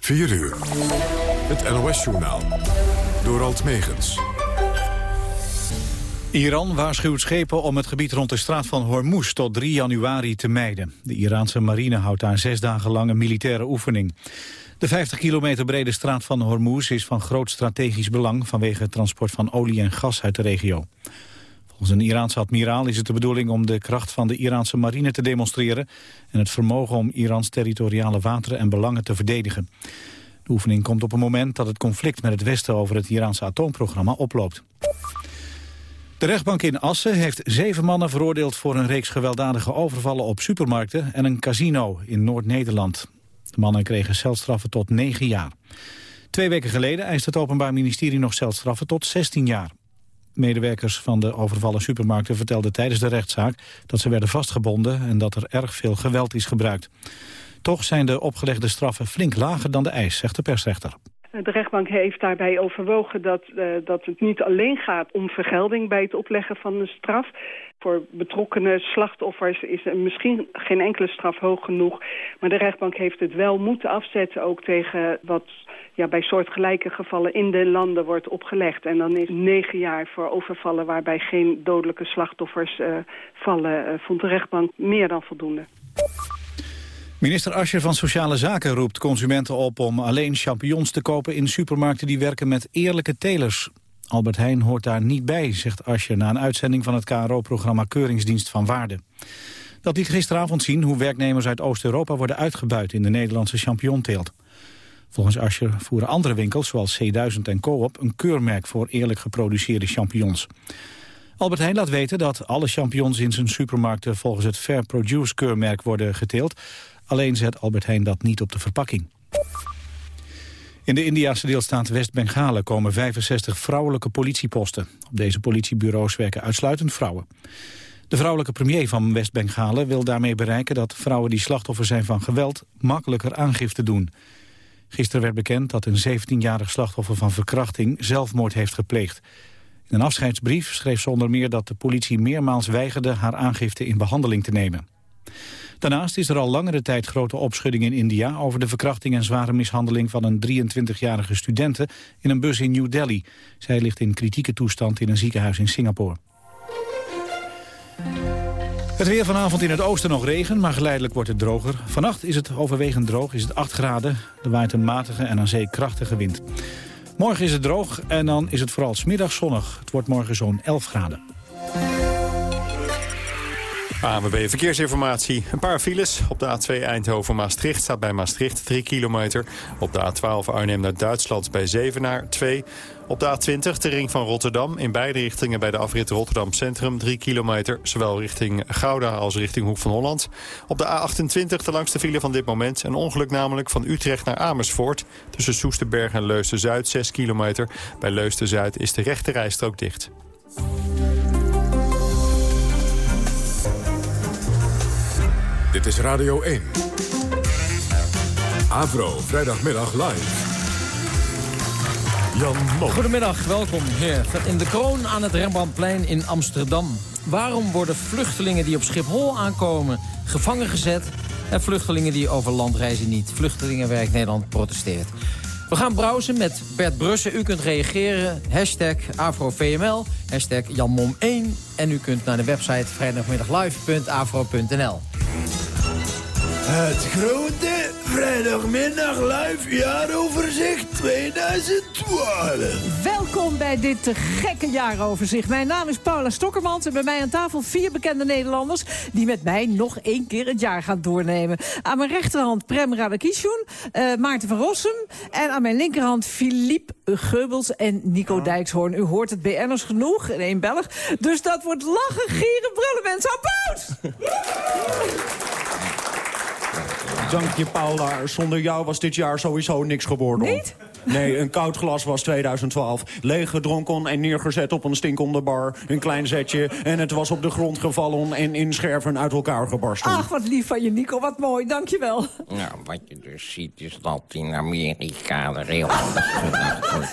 4 uur. Het NOS-journaal. Door Alt Megens. Iran waarschuwt schepen om het gebied rond de straat van Hormuz tot 3 januari te mijden. De Iraanse marine houdt daar zes dagen lang een militaire oefening. De 50 kilometer brede straat van Hormuz is van groot strategisch belang vanwege het transport van olie en gas uit de regio. Volgens een Iraanse admiraal is het de bedoeling om de kracht van de Iraanse marine te demonstreren en het vermogen om Irans territoriale wateren en belangen te verdedigen. De oefening komt op een moment dat het conflict met het Westen over het Iraanse atoomprogramma oploopt. De rechtbank in Assen heeft zeven mannen veroordeeld voor een reeks gewelddadige overvallen op supermarkten en een casino in Noord-Nederland. De mannen kregen celstraffen tot negen jaar. Twee weken geleden eist het Openbaar Ministerie nog celstraffen tot 16 jaar. Medewerkers van de overvallen supermarkten vertelden tijdens de rechtszaak dat ze werden vastgebonden en dat er erg veel geweld is gebruikt. Toch zijn de opgelegde straffen flink lager dan de eis, zegt de persrechter. De rechtbank heeft daarbij overwogen dat, uh, dat het niet alleen gaat om vergelding bij het opleggen van een straf. Voor betrokkenen slachtoffers is er misschien geen enkele straf hoog genoeg. Maar de rechtbank heeft het wel moeten afzetten ook tegen wat ja, bij soortgelijke gevallen in de landen wordt opgelegd. En dan is negen jaar voor overvallen waarbij geen dodelijke slachtoffers uh, vallen, vond de rechtbank meer dan voldoende. Minister Ascher van Sociale Zaken roept consumenten op om alleen champignons te kopen in supermarkten die werken met eerlijke telers. Albert Heijn hoort daar niet bij, zegt Ascher na een uitzending van het KRO-programma Keuringsdienst van Waarde. Dat liet gisteravond zien hoe werknemers uit Oost-Europa worden uitgebuit in de Nederlandse champignonteelt. Volgens Ascher voeren andere winkels, zoals C1000 en Coop, een keurmerk voor eerlijk geproduceerde champignons. Albert Heijn laat weten dat alle champignons in zijn supermarkten volgens het Fair Produce keurmerk worden geteeld. Alleen zet Albert Heijn dat niet op de verpakking. In de Indiase deelstaat West-Bengalen komen 65 vrouwelijke politieposten. Op deze politiebureaus werken uitsluitend vrouwen. De vrouwelijke premier van West-Bengalen wil daarmee bereiken... dat vrouwen die slachtoffer zijn van geweld makkelijker aangifte doen. Gisteren werd bekend dat een 17-jarig slachtoffer van verkrachting zelfmoord heeft gepleegd. In een afscheidsbrief schreef ze onder meer dat de politie meermaals weigerde haar aangifte in behandeling te nemen. Daarnaast is er al langere tijd grote opschudding in India... over de verkrachting en zware mishandeling van een 23-jarige studente... in een bus in New Delhi. Zij ligt in kritieke toestand in een ziekenhuis in Singapore. Het weer vanavond in het oosten nog regen, maar geleidelijk wordt het droger. Vannacht is het overwegend droog, is het 8 graden. Er waait een matige en aan zee krachtige wind. Morgen is het droog en dan is het vooral smiddag zonnig. Het wordt morgen zo'n 11 graden. ANWB Verkeersinformatie. Een paar files. Op de A2 Eindhoven-Maastricht staat bij Maastricht 3 kilometer. Op de A12 Arnhem naar Duitsland bij Zevenaar 2. Op de A20 de ring van Rotterdam. In beide richtingen bij de afrit Rotterdam Centrum 3 kilometer. Zowel richting Gouda als richting Hoek van Holland. Op de A28 de langste file van dit moment. Een ongeluk namelijk van Utrecht naar Amersfoort. Tussen Soesterberg en Leusden-Zuid 6 kilometer. Bij Leusden-Zuid is de rechte rijstrook dicht. Dit is Radio 1. Avro, vrijdagmiddag live. Jan Mom. Goedemiddag, welkom hier in de kroon aan het Rembrandtplein in Amsterdam. Waarom worden vluchtelingen die op Schiphol aankomen gevangen gezet... en vluchtelingen die over land reizen niet? Vluchtelingenwerk Nederland protesteert. We gaan browsen met Bert Brussen. U kunt reageren. Hashtag AfroVML. Hashtag JanMom1. En u kunt naar de website vrijdagmiddaglive.afro.nl. Het grote vrijdagmiddag live jaaroverzicht 2012. Welkom bij dit te gekke jaaroverzicht. Mijn naam is Paula Stokkermans en bij mij aan tafel vier bekende Nederlanders... die met mij nog één keer het jaar gaan doornemen. Aan mijn rechterhand Prem Radakishun, uh, Maarten van Rossum... en aan mijn linkerhand Philippe Geubels en Nico Dijkshoorn. U hoort het BN'ers genoeg in één Belg. Dus dat wordt lachen, gieren, brullen, mensen. Applaus! Dank je, Paula. Zonder jou was dit jaar sowieso niks geworden. Niet? Nee, een koud glas was 2012. Leeg gedronken en neergezet op een stinkende bar. Een klein zetje en het was op de grond gevallen... en in scherven uit elkaar gebarsten. Ach, wat lief van je, Nico. Wat mooi. Dankjewel. Nou, wat je dus ziet is dat in Amerika er heel anders.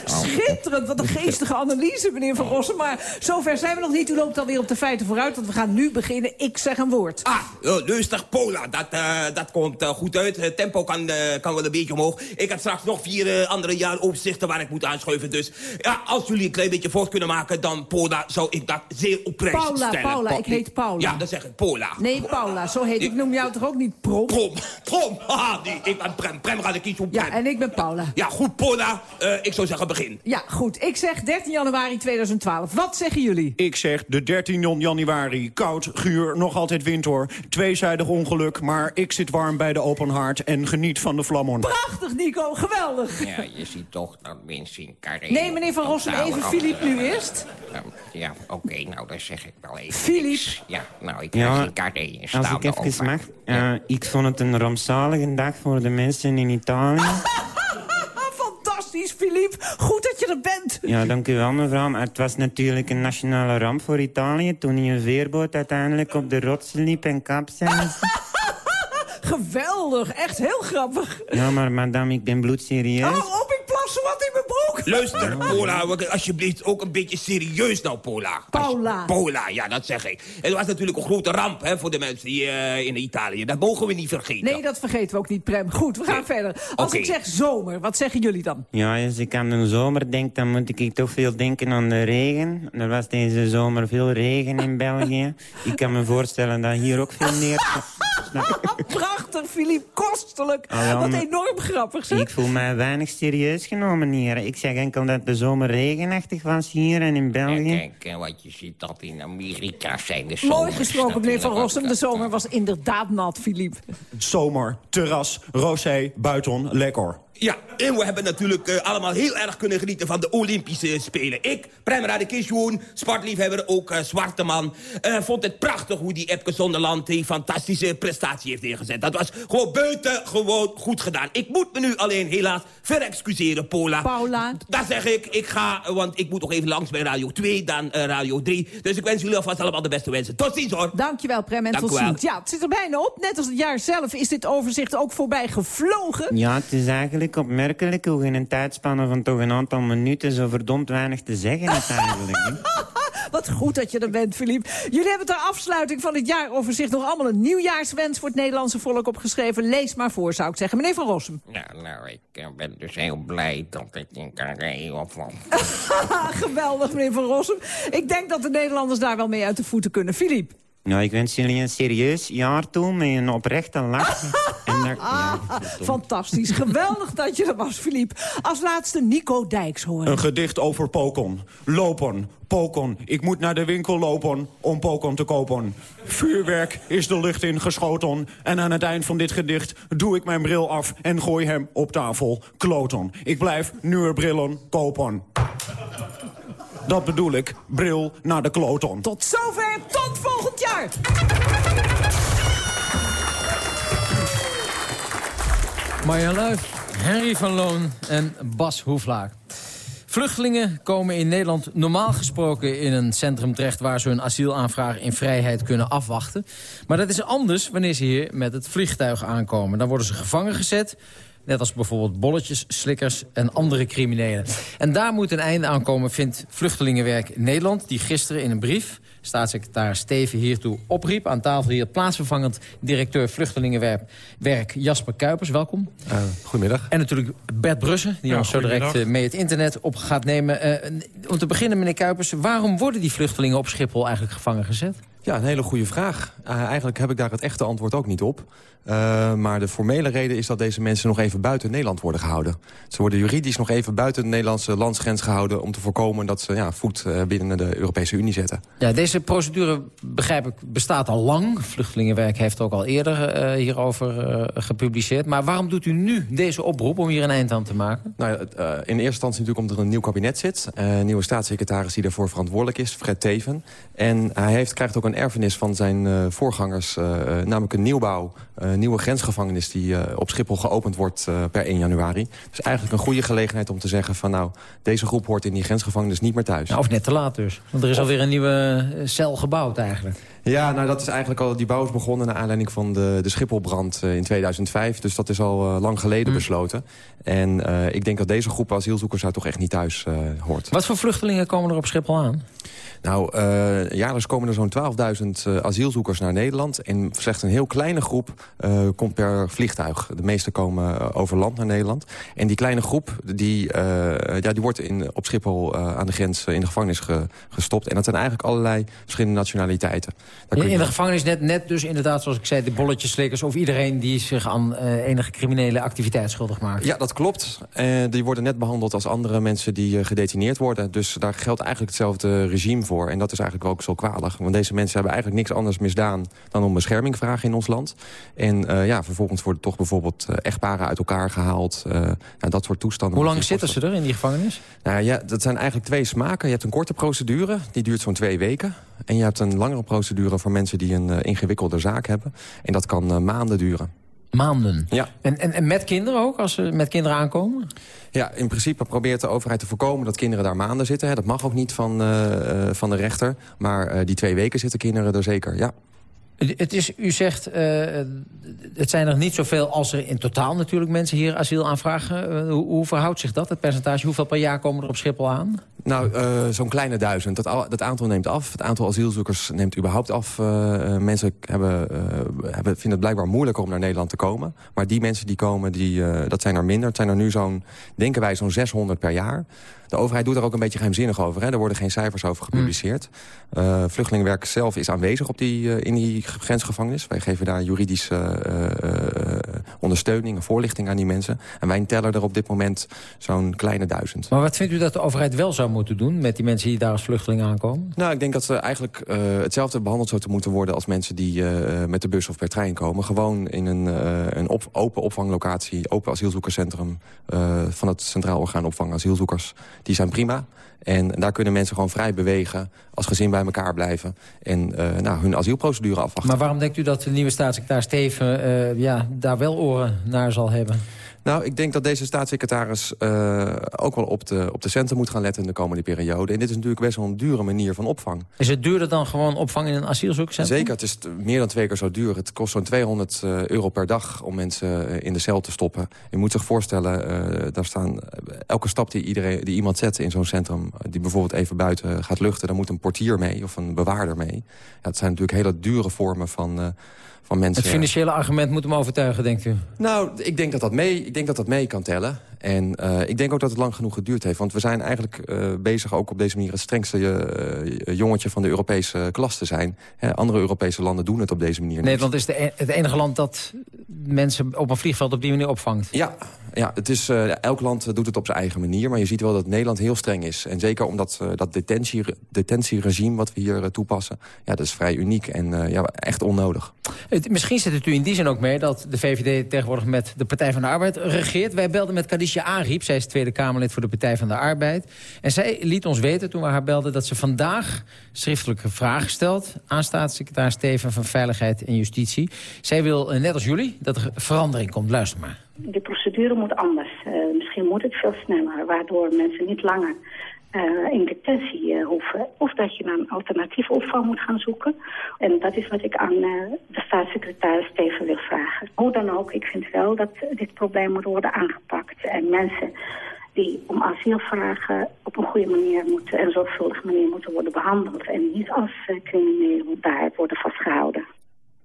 Schitterend, wat een geestige analyse, meneer Van Rossen. Maar zover zijn we nog niet. U loopt alweer op de feiten vooruit, want we gaan nu beginnen. Ik zeg een woord. Ah, lustig Pola. Dat, eh, dat komt eh, goed uit. Het tempo kan, eh, kan wel een beetje omhoog. Ik heb straks nog vier andere jaar opzichten waar ik moet aanschuiven. Dus ja, als jullie een klein beetje voort kunnen maken... dan Pola zou ik dat zeer op prijs Paula, stellen. Paula, ik heet Paula. Ja, dat zeg ik, Pola. Nee, Paula, zo heet ik. noem jou toch ook niet Prom? Prom, Prom. Haha, nee, ik ben Prem. Prem gaat ik kiezen op Prem. Ja, en ik ben Paula. Ja, goed, Pola. ik zou zeggen begin. Ja, goed. Ik zeg 13 januari 2012. Wat zeggen jullie? Ik zeg de 13 januari. Koud, guur, nog altijd wind hoor. Tweezijdig ongeluk, maar ik zit warm bij de open haard... en geniet van de vlammen. Prachtig, Nico. Geweldig. Ja, je ziet toch dat mensen in Carré... Nee, meneer Van Rossum, even Filip nu eerst. Ja, oké, nou, dan zeg ik wel even Filip. Ja, nou, ik ja, krijg in Carré een Als ik even mag, uh, ik vond het een rampzalige dag voor de mensen in Italië. Fantastisch, Filip. Goed dat je er bent. Ja, dank u wel, mevrouw. Maar het was natuurlijk een nationale ramp voor Italië... toen hij een veerboot uiteindelijk op de rotsen liep en kapseis. Geweldig, echt heel grappig. Ja, maar madame, ik ben bloedserieus. Oh, op, Luister, Paula, alsjeblieft ook een beetje serieus nou, Paula. Paula. Paula, ja, dat zeg ik. Het was natuurlijk een grote ramp hè, voor de mensen hier uh, in Italië. Dat mogen we niet vergeten. Nee, dat vergeten we ook niet, Prem. Goed, we gaan Nee. verder. Als ik zeg zomer, wat zeggen jullie dan? Ja, als ik aan de zomer denk, dan moet ik toch veel denken aan de regen. Er was deze zomer veel regen in België. Ik kan me voorstellen dat hier ook veel neer... Prachtig, Filip. Kostelijk. Ja, wat enorm grappig, zeg. Ik voel mij weinig serieus genomen hier. Ik zeg enkel dat de zomer regenachtig was hier en in België. Kijk, eh, wat je ziet dat in Amerika zijn de Mooi zomers gesproken, meneer Van Rossum. De zomer was inderdaad nat, Filip. Zomer, terras, rosé, buiten, lekker. Ja, en we hebben natuurlijk eh, allemaal heel erg kunnen genieten van de Olympische Spelen. Ik, Prem Radikisjoen, sportliefhebber, ook eh, zwarte man... eh, vond het prachtig hoe die Epke Zonderland die fantastische prestatie heeft neergezet. Dat was gewoon buitengewoon goed gedaan. Ik moet me nu alleen helaas verexcuseren, Paula. Paula. Dat zeg ik. Ik ga, want ik moet nog even langs bij Radio 2, dan Radio 3. Dus ik wens jullie alvast allemaal de beste wensen. Tot ziens, hoor. Dankjewel, Prem, en Dank tot ziens. Ja, het zit er bijna op. Net als het jaar zelf is dit overzicht ook voorbij gevlogen. Ja, het is eigenlijk opmerkelijk hoe in een tijdspanne van toch een aantal minuten zo verdomd weinig te zeggen is eigenlijk. hè. Wat goed dat je er bent, Filip. Jullie hebben ter afsluiting van het jaaroverzicht nog allemaal een nieuwjaarswens voor het Nederlandse volk opgeschreven. Lees maar voor, zou ik zeggen. Meneer Van Rossum. Nou, ik eh, ben dus heel blij dat ik in Carré opval. Geweldig, meneer Van Rossum. Ik denk dat de Nederlanders daar wel mee uit de voeten kunnen. Filip. Nou, ik wens jullie een serieus jaar toe met een oprechte lach. en daar, ja, Fantastisch. Geweldig dat je er was, Filip. Als laatste Nico Dijks horen. Een gedicht over pokon. Lopen, pokon. Ik moet naar de winkel lopen om pokon te kopen. Vuurwerk is de lucht in geschoten. En aan het eind van dit gedicht doe ik mijn bril af... en gooi hem op tafel. Kloten. Ik blijf nieuwe brillen kopen. Dat bedoel ik. Bril naar de kloten. Tot zover. Tot volgend jaar. Marjan Luif, Henry van Loon en Bas Hoeflaar. Vluchtelingen komen in Nederland normaal gesproken in een centrum terecht... waar ze hun asielaanvraag in vrijheid kunnen afwachten. Maar dat is anders wanneer ze hier met het vliegtuig aankomen. Dan worden ze gevangen gezet, net als bijvoorbeeld bolletjes, slikkers en andere criminelen. En daar moet een einde aan komen, vindt Vluchtelingenwerk Nederland... die gisteren in een brief staatssecretaris Steven hiertoe opriep. Aan tafel hier plaatsvervangend directeur Vluchtelingenwerk werk Jasper Kuipers. Welkom. goedemiddag. En natuurlijk Bert Brussen, die Ja, ons zo direct eh, mee het internet op gaat nemen. Eh, om te beginnen, meneer Kuipers, waarom worden die vluchtelingen op Schiphol eigenlijk gevangen gezet? Ja, een hele goede vraag. Eh, eigenlijk heb ik daar het echte antwoord ook niet op. Eh, maar de formele reden is dat deze mensen nog even buiten Nederland worden gehouden. Ze worden juridisch nog even buiten de Nederlandse landsgrens gehouden... om te voorkomen dat ze ja, voet eh, binnen de Europese Unie zetten. Ja, deze procedure, begrijp ik, bestaat al lang. Vluchtelingenwerk heeft ook al eerder eh, hierover gepubliceerd. Maar waarom doet u nu deze oproep om hier een eind aan te maken? Nou, ja, in eerste instantie natuurlijk omdat er een nieuw kabinet zit. Een nieuwe staatssecretaris die daarvoor verantwoordelijk is, Fred Teven. En hij heeft, krijgt ook een erfenis van zijn voorgangers. namelijk een nieuwbouw, nieuwe grensgevangenis... die eh, op Schiphol geopend wordt eh, per 1 januari. Dus eigenlijk een goede gelegenheid om te zeggen van... nou, deze groep hoort in die grensgevangenis niet meer thuis. Nou, of net te laat dus. Want er is alweer een nieuwe eh, cel gebouwd eigenlijk. Ja, nou dat is eigenlijk al, die bouw is begonnen... naar aanleiding van de, de Schipholbrand in 2005. Dus dat is al lang geleden besloten. En ik denk dat deze groep asielzoekers daar toch echt niet thuis hoort. Wat voor vluchtelingen komen er op Schiphol aan? Nou, eh, jaarlijks komen er zo'n 12.000 eh, asielzoekers naar Nederland. En slechts een heel kleine groep eh, komt per vliegtuig. De meeste komen over land naar Nederland. En die kleine groep die, ja, die wordt in, op Schiphol aan de grens in de gevangenis ge- gestopt. En dat zijn eigenlijk allerlei verschillende nationaliteiten. Daar In, de gevangenis net, net dus inderdaad, zoals ik zei, de bolletjeslikkers... of iedereen die zich aan enige criminele activiteit schuldig maakt. Ja, dat klopt. Die worden net behandeld als andere mensen die gedetineerd worden. Dus daar geldt eigenlijk hetzelfde regime voor. En dat is eigenlijk ook zo kwalig. Want deze mensen hebben eigenlijk niks anders misdaan... dan om bescherming vragen in ons land. En eh, ja, vervolgens worden toch bijvoorbeeld eh, echtparen uit elkaar gehaald. eh, nou, dat soort toestanden. Hoe lang zitten ze er in die gevangenis? Nou ja, dat zijn eigenlijk twee smaken. Je hebt een korte procedure, die duurt zo'n twee weken. En je hebt een langere procedure voor mensen die een eh, ingewikkelde zaak hebben. En dat kan maanden duren. Maanden? Ja. En, en, en met kinderen ook, als ze met kinderen aankomen? Ja, in principe probeert de overheid te voorkomen dat kinderen daar maanden zitten. Hè. Dat mag ook niet van, eh, eh, van de rechter. Maar eh, die twee weken zitten kinderen er zeker, ja. Het is, u zegt, eh, het zijn er niet zoveel als er in totaal natuurlijk mensen hier asiel aanvragen. Eh, hoe, hoe verhoudt zich dat, het percentage? Hoeveel per jaar komen er op Schiphol aan? Nou, eh, zo'n kleine duizend. Dat, al- dat aantal neemt af. Het aantal asielzoekers neemt überhaupt af. Mensen hebben, hebben, vinden het blijkbaar moeilijker om naar Nederland te komen. Maar die mensen die komen, die, dat zijn er minder. Het zijn er nu zo'n, denken wij, zo'n 600 per jaar. De overheid doet er ook een beetje geheimzinnig over. Hè. Er worden geen cijfers over gepubliceerd. Eh Vluchtelingenwerk zelf is aanwezig op die, in die grensgevangenis. Wij geven daar juridische eh, eh, ondersteuning en voorlichting aan die mensen. En wij tellen er op dit moment zo'n kleine duizend. Maar wat vindt u dat de overheid wel zou moeten doen... met die mensen die daar als vluchteling aankomen? Nou, ik denk dat ze eigenlijk eh, hetzelfde behandeld zouden moeten worden... als mensen die met de bus of per trein komen. Gewoon in een, een op- open opvanglocatie, open asielzoekerscentrum... van het Centraal Orgaan Opvang Asielzoekers. Die zijn prima. En daar kunnen mensen gewoon vrij bewegen, als gezin bij elkaar blijven... en eh, nou, hun asielprocedure afwachten. Maar waarom denkt u dat de nieuwe staatssecretaris Steven eh, ja, daar wel oren naar zal hebben? Nou, ik denk dat deze staatssecretaris uh, ook wel op de, op de centen moet gaan letten in de komende periode. En dit is natuurlijk best wel een dure manier van opvang. Is het duurder dan gewoon opvang in een asielzoekerscentrum? Zeker, het is meer dan twee keer zo duur. Het kost zo'n 200 uh, euro per dag om mensen uh, in de cel te stoppen. Je moet zich voorstellen, uh, daar staan elke stap die, iedereen, die iemand zet in zo'n centrum... die bijvoorbeeld even buiten gaat luchten, daar moet een portier mee of een bewaarder mee. Ja, het zijn natuurlijk hele dure vormen van... uh, van mensen. Het financiële argument moet hem overtuigen, denkt u? Nou, ik denk dat dat mee, ik denk dat dat mee kan tellen. En uh, ik denk ook dat het lang genoeg geduurd heeft. Want we zijn eigenlijk uh, bezig ook op deze manier... het strengste uh, jongetje van de Europese klas te zijn. He, andere Europese landen doen het op deze manier Nederland is de, het enige land dat mensen op een vliegveld op die manier opvangt. Ja, ja het is, elk land doet het op zijn eigen manier. Maar je ziet wel dat Nederland heel streng is. En zeker omdat dat detentie, detentieregime wat we hier toepassen... ja, dat is vrij uniek en ja, echt onnodig. Misschien zit het u in die zin ook mee dat de VVD tegenwoordig met de Partij van de Arbeid regeert. Wij belden met Kadisha Ariep, zij is Tweede Kamerlid voor de Partij van de Arbeid. En zij liet ons weten toen we haar belden dat ze vandaag schriftelijke vragen stelt... aan staatssecretaris Steven van Veiligheid en Justitie. Zij wil, net als jullie, dat er verandering komt. Luister maar. De procedure moet anders. Uh, misschien moet het veel sneller, waardoor mensen niet langer... Uh, in detentie uh, hoeven. Of dat je naar een alternatief opvang moet gaan zoeken. En dat is wat ik aan de staatssecretaris Steven wil vragen. Hoe dan ook, ik vind wel dat dit probleem moet worden aangepakt. En mensen die om asiel vragen op een goede manier moeten... en zorgvuldige manier moeten worden behandeld. En niet als criminelen daar worden vastgehouden.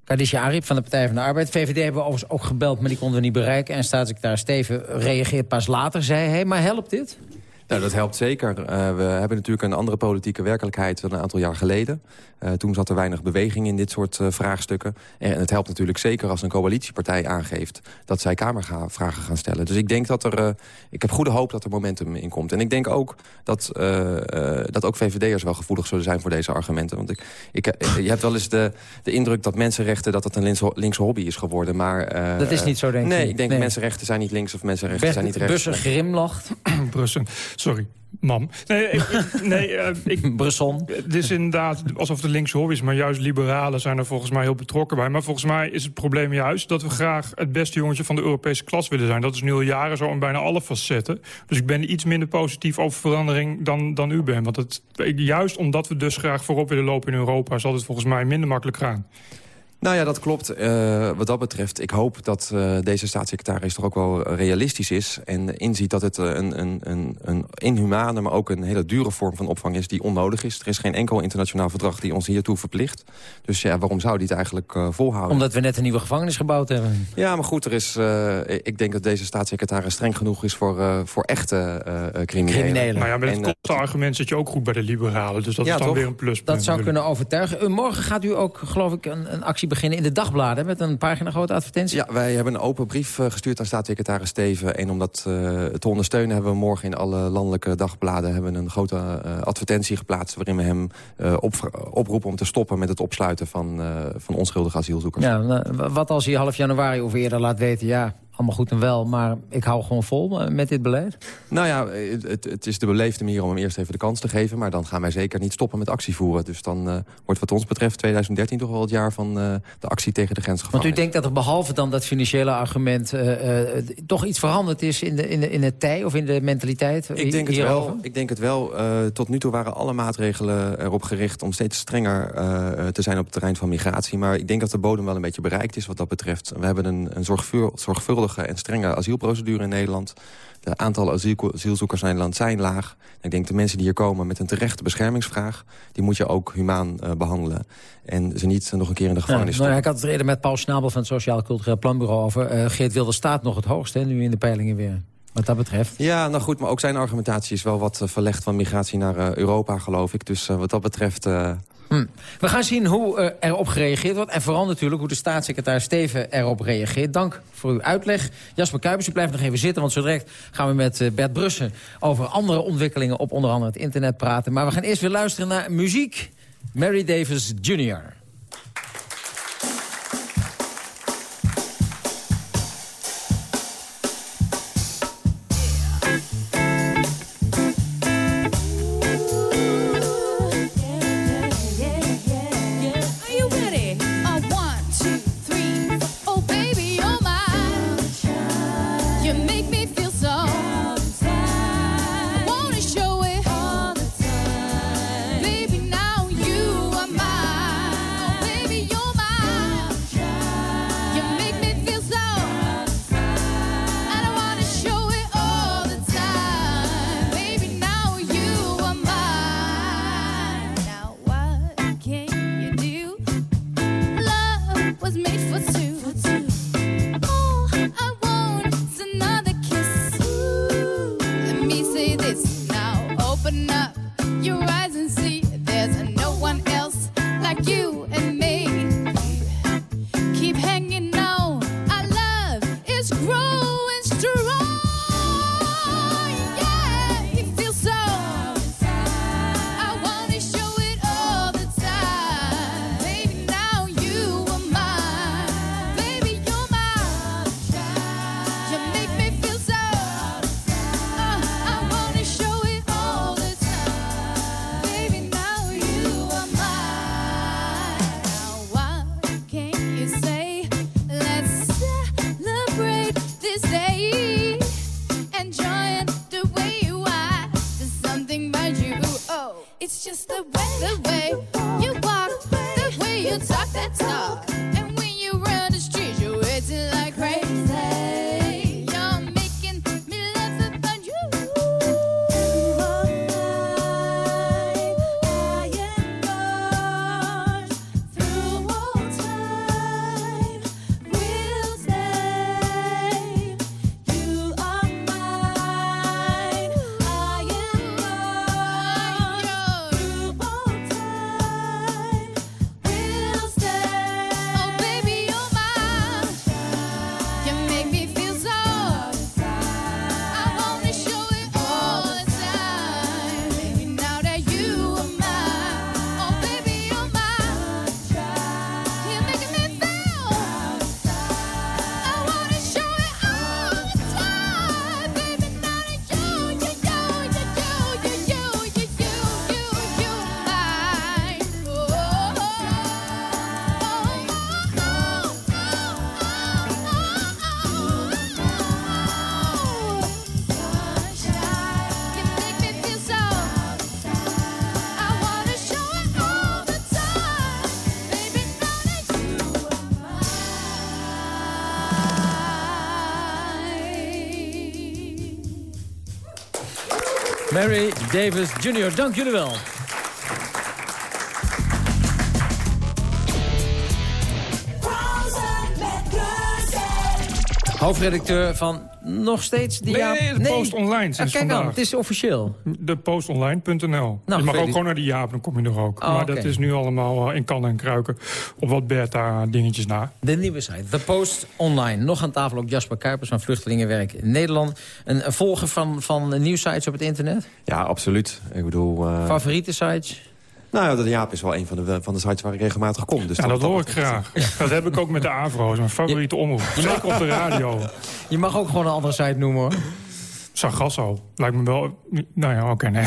Kadisha Ariep van de Partij van de Arbeid. VVD hebben we overigens ook gebeld, maar die konden we niet bereiken. En staatssecretaris Steven reageert pas later, zei hij. Maar helpt dit? Nou, dat helpt zeker. Uh, we hebben natuurlijk een andere politieke werkelijkheid dan een aantal jaar geleden. Uh, toen zat er weinig beweging in dit soort uh, vraagstukken. En het helpt natuurlijk zeker als een coalitiepartij aangeeft... dat zij kamervragen gaan stellen. Dus ik denk dat er... ik heb goede hoop dat er momentum in komt. En ik denk ook dat, dat ook VVD'ers wel gevoelig zullen zijn voor deze argumenten. Want ik, ik, je hebt wel eens de, de indruk dat mensenrechten... dat het een linkse, linkse hobby is geworden. Maar, dat is niet zo, denk ik. Nee, ik denk nee. mensenrechten zijn niet links of mensenrechten Bert, zijn niet rechts. Bussen grimlacht. Brussen. Sorry. Mam. Nee, ik, nee uh, ik, Bresson. Het is inderdaad alsof de linkse hobby is, maar juist liberalen zijn er volgens mij heel betrokken bij. Maar volgens mij is het probleem juist dat we graag het beste jongetje van de Europese klas willen zijn. Dat is nu al jaren zo in bijna alle facetten. Dus ik ben iets minder positief over verandering dan, dan u bent. Want het, juist omdat we dus graag voorop willen lopen in Europa, zal het volgens mij minder makkelijk gaan. Nou ja, dat klopt. Uh, wat dat betreft, ik hoop dat uh, deze staatssecretaris toch ook wel realistisch is... en inziet dat het een, een, een, een inhumane, maar ook een hele dure vorm van opvang is... die onnodig is. Er is geen enkel internationaal verdrag die ons hiertoe verplicht. Dus ja, waarom zou die het eigenlijk uh, volhouden? Omdat we net een nieuwe gevangenis gebouwd hebben. Ja, maar goed, er is, ik denk dat deze staatssecretaris streng genoeg is... voor, voor echte criminelen. criminelen. Maar ja, met het en, argument zit je ook goed bij de liberalen. Dus dat ja, is dan toch? weer een plus. Dat zou kunnen overtuigen. morgen gaat u ook, geloof ik, een, een actie beginnen in de dagbladen... met een pagina grote advertentie? Ja, wij hebben een open brief uh, gestuurd aan staatssecretaris Steven. En om dat uh, te ondersteunen hebben we morgen in alle landelijke dagbladen... hebben een grote uh, advertentie geplaatst... waarin we hem op, oproepen om te stoppen met het opsluiten van, van onschuldige asielzoekers. Ja, nou, wat als hij half januari of eerder laat weten... ja, allemaal goed en wel, maar ik hou gewoon vol met dit beleid? Nou ja, het, het is de beleefde manier om hem eerst even de kans te geven... maar dan gaan wij zeker niet stoppen met actie voeren. Dus dan uh, wordt wat ons betreft 2013 toch wel het jaar van uh, de actie tegen de grensgevangenis. Want u denkt dat er behalve dan dat financiële argument... Uh, toch iets veranderd is in, de, in, de, in het tij of in de mentaliteit Ik denk het hierover? wel. Ik denk het wel. tot nu toe waren alle maatregelen erop gericht... om steeds strenger te zijn op het terrein van migratie. Maar ik denk dat de bodem wel een beetje bereikt is wat dat betreft. We hebben een, een zorgvuldig en strenge asielprocedure in Nederland. De aantallen asielzoekers in Nederland zijn laag. Ik denk de mensen die hier komen met een terechte beschermingsvraag... die moet je ook humaan uh, behandelen. En ze niet nog een keer in de gevangenis ja, nou, Ik had het eerder met Paul Snabel van het Sociaal Cultureel Planbureau over. Uh, Geert Wilde staat nog het hoogst, hè, nu in de peilingen weer. Wat dat betreft. Ja, nou goed, maar ook zijn argumentatie is wel wat verlegd van migratie naar uh, Europa, geloof ik. Dus uh, wat dat betreft... Hm. We gaan zien hoe uh, erop gereageerd wordt. En vooral natuurlijk hoe de staatssecretaris Steven erop reageert. Dank voor uw uitleg. Jasper Kuipers, u blijft nog even zitten. Want zo direct gaan we met uh, Bert Brussen over andere ontwikkelingen op onder andere het internet praten. Maar we gaan eerst weer luisteren naar muziek. Mary Davis Jr. Mary Davis Jr., dank jullie wel. Hoofdredacteur van nog steeds die Nee, Jaap- nee, de Post Online Ah, sinds kijk aan, vandaag. het is officieel. De postonline.nl. je mag ook gewoon naar die Jaap, dan kom je er ook. Oh, maar dat is nu allemaal eh, in kan en kruiken op wat beta dingetjes na. De nieuwe site, The Post Online. Nog aan tafel ook Jasper Kuipers van Vluchtelingenwerk in Nederland. Een, een volger van, van nieuwsites op het internet? Ja, absoluut. Ik bedoel... eh, Favoriete sites? Nou ja, de Jaap is wel een van de, van de sites waar ik regelmatig kom. Dus Ja, dat hoor ik graag. Dat heb ik ook met de AVRO, dat is mijn favoriete omroep. Zeker op de radio. Je mag ook gewoon een andere site noemen hoor. Sargasso. Lijkt me wel... Nou ja, oké, nee.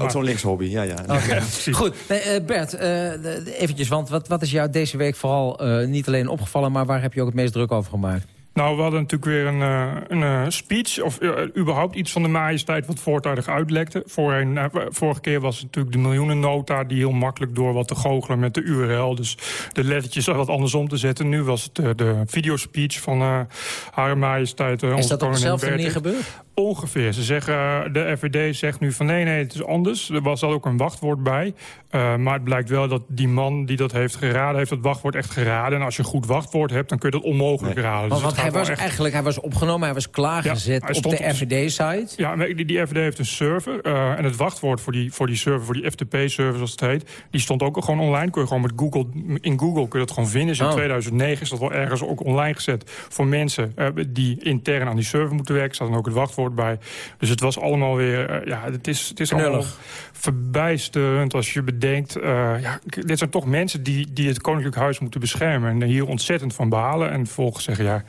Ook zo'n linkshobby, ja, ja. Oké, Goed, nee, eh, Bert, eh, eventjes, want wat, wat is jou deze week vooral eh, niet alleen opgevallen... maar waar heb je ook het meest druk over gemaakt? Nou, we hadden natuurlijk weer een, eh, een eh, speech... of eh, überhaupt iets van de majesteit wat voortijdig uitlekte. Voorheen, vorige keer was het natuurlijk de miljoenennota... die heel makkelijk door wat te goochelen met de URL. Dus de lettertjes wat andersom te zetten. Nu was het eh, de videospeech van Hare Majesteit... Is dat op dezelfde manier gebeurd? Ongeveer. Ze zeggen, eh, de FVD zegt nu van nee, nee, het is anders. Er was al ook een wachtwoord bij. Eh, maar het blijkt wel dat die man die dat heeft geraden... heeft dat wachtwoord echt geraden. En als je een goed wachtwoord hebt, dan kun je dat onmogelijk raden. Want, Dus want hij was echt- eigenlijk hij was opgenomen, hij was klaargezet hij op de FVD-site. Ja, maar die, die FVD heeft een server. eh, en het wachtwoord voor die, voor die server, voor die FTP-server zoals het heet... die stond ook al gewoon online. Kun je gewoon met Google, in Google kun je dat gewoon vinden. Dus in Oh. 2009 is dat wel ergens ook online gezet... voor mensen eh, die intern aan die server moeten werken. Er staat dan ook het wachtwoord bij. Dus het was allemaal weer... eh, ja, het is, het is allemaal verbijsterend als je bedenkt... eh, ja, dit zijn toch mensen die, die het Koninklijk Huis moeten beschermen... en hier ontzettend van behalen. En vervolgens zeggen, ja...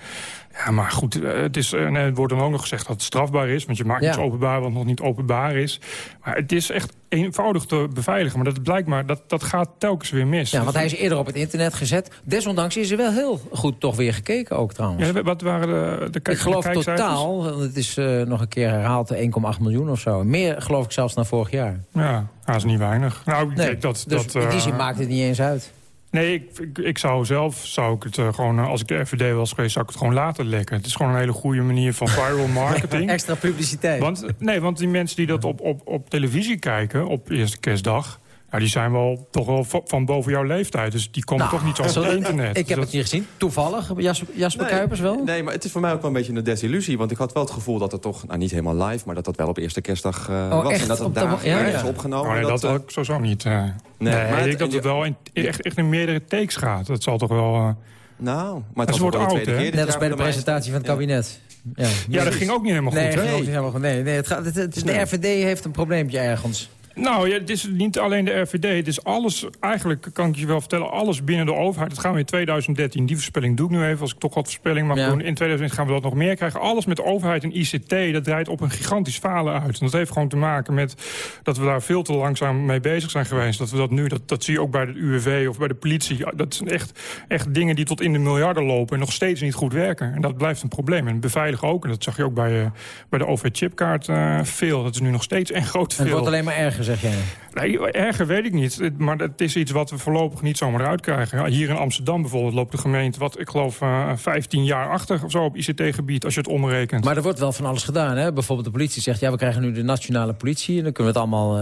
Ja, maar goed, eh, het, is, het wordt dan ook nog gezegd dat het strafbaar is... want je maakt Ja. iets openbaar wat nog niet openbaar is. Maar het is echt eenvoudig te beveiligen. Maar dat blijkt maar, dat, dat gaat telkens weer mis. Ja, want hij is eerder op het internet gezet. Desondanks is er wel heel goed toch weer gekeken ook trouwens. Ja, wat waren de, de, kijk- ik geloof de totaal, want het is eh, nog een keer herhaald, 1,8 miljoen of zo. Meer geloof ik zelfs dan vorig jaar. Ja, dat is niet weinig. Nou, ik Nee, denk dat... dus dat in die eh, zin maakt het niet eens uit. Nee, ik, ik, ik zou zelf, zou ik het eh, gewoon, eh, als ik de FVD was geweest, zou ik het gewoon laten lekken. Het is gewoon een hele goede manier van viral marketing. Extra publiciteit. Want, nee, want die mensen die dat op, op, op televisie kijken, op eerste kerstdag... Ja, die zijn wel toch wel va- van boven jouw leeftijd. Dus die komen Nou, toch niet zo op het internet. Ik heb Dus het niet gezien. Toevallig, Jasper, Jasper Nee, Kuipers wel? Nee, maar het is voor mij ook wel een beetje een desillusie. Want ik had wel het gevoel dat het toch, nou niet helemaal live... maar dat dat wel op eerste kerstdag eh, Oh, was. echt? En dat het Op de- daar ja, ja. opgenomen. Oh, nee, dat ook sowieso niet. eh. nee, maar ik het- denk dat het wel in, echt, echt in meerdere takes gaat. Dat zal toch wel... eh, Nou, maar het wordt oud, keer Net als bij de presentatie van het kabinet. Ja, Ja, dat ging ook niet helemaal goed, nee, hè? ging ook niet helemaal goed. Nee, nee, het gaat, het, het is, de Nee. RVD heeft een probleempje ergens. Nou, ja, het is niet alleen de RVD. Het is alles, eigenlijk kan ik je wel vertellen, alles binnen de overheid. Dat gaan we in 2013, die voorspelling doe ik nu even... als ik toch wat voorspelling mag Ja. doen. In 2013 gaan we dat nog meer krijgen. Alles met de overheid en ICT, dat draait op een gigantisch falen uit. En dat heeft gewoon te maken met dat we daar veel te langzaam mee bezig zijn geweest. Dat we dat nu, dat, dat zie je ook bij de UWV of bij de politie. Dat zijn echt, echt dingen die tot in de miljarden lopen... en nog steeds niet goed werken. En dat blijft een probleem. En beveiligen ook, en dat zag je ook bij, eh, bij de OV-chipkaart eh, veel. Dat is nu nog steeds een groot En veel. het wordt alleen maar erger, zeg jij. Nee, erger weet ik niet. Maar het is iets wat we voorlopig niet zomaar eruit krijgen. Ja, Hier in Amsterdam bijvoorbeeld loopt de gemeente... wat ik geloof eh 15 jaar achter of zo op ICT-gebied... als je het omrekent. Maar er wordt wel van alles gedaan. Hè? Bijvoorbeeld de politie zegt, ja, we krijgen nu de nationale politie... en dan kunnen we het allemaal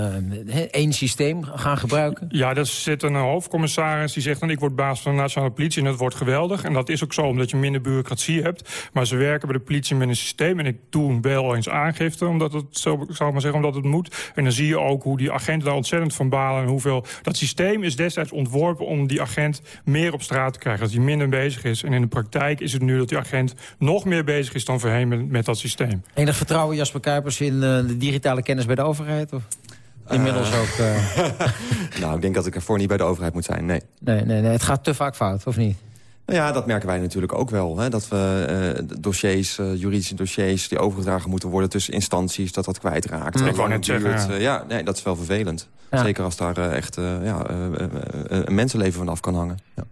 eh, één systeem gaan gebruiken. Ja, daar zit een hoofdcommissaris die zegt... dan ik word baas van de nationale politie en dat wordt geweldig. En dat is ook zo omdat je minder bureaucratie hebt. Maar ze werken bij de politie met een systeem. En ik doe wel eens aangifte, omdat het, zo, ik zal maar zeggen, omdat het moet. En dan zie je ook hoe die agenten daar ontzettend van balen. En hoeveel... Dat systeem is destijds ontworpen om die agent meer op straat te krijgen. Dat hij minder bezig is. En in de praktijk is het nu dat die agent nog meer bezig is dan voorheen met, met dat systeem. Enig vertrouwen, Jasper Kuipers, in eh, de digitale kennis bij de overheid? Of? Inmiddels ook... eh, nou, ik denk dat ik ervoor niet bij de overheid moet zijn, nee. nee, nee, nee, het gaat te vaak fout, of niet? Nou ja, dat merken wij natuurlijk ook wel. Hè? Dat we eh, dossiers, eh, juridische dossiers... die overgedragen moeten worden tussen instanties... dat dat kwijtraakt. Mm. dat Ik wou net zeggen, ja. Eh, ja, nee, dat is wel vervelend. Ja. Zeker als daar echt eh, ja, een mensenleven vanaf kan hangen. Ja.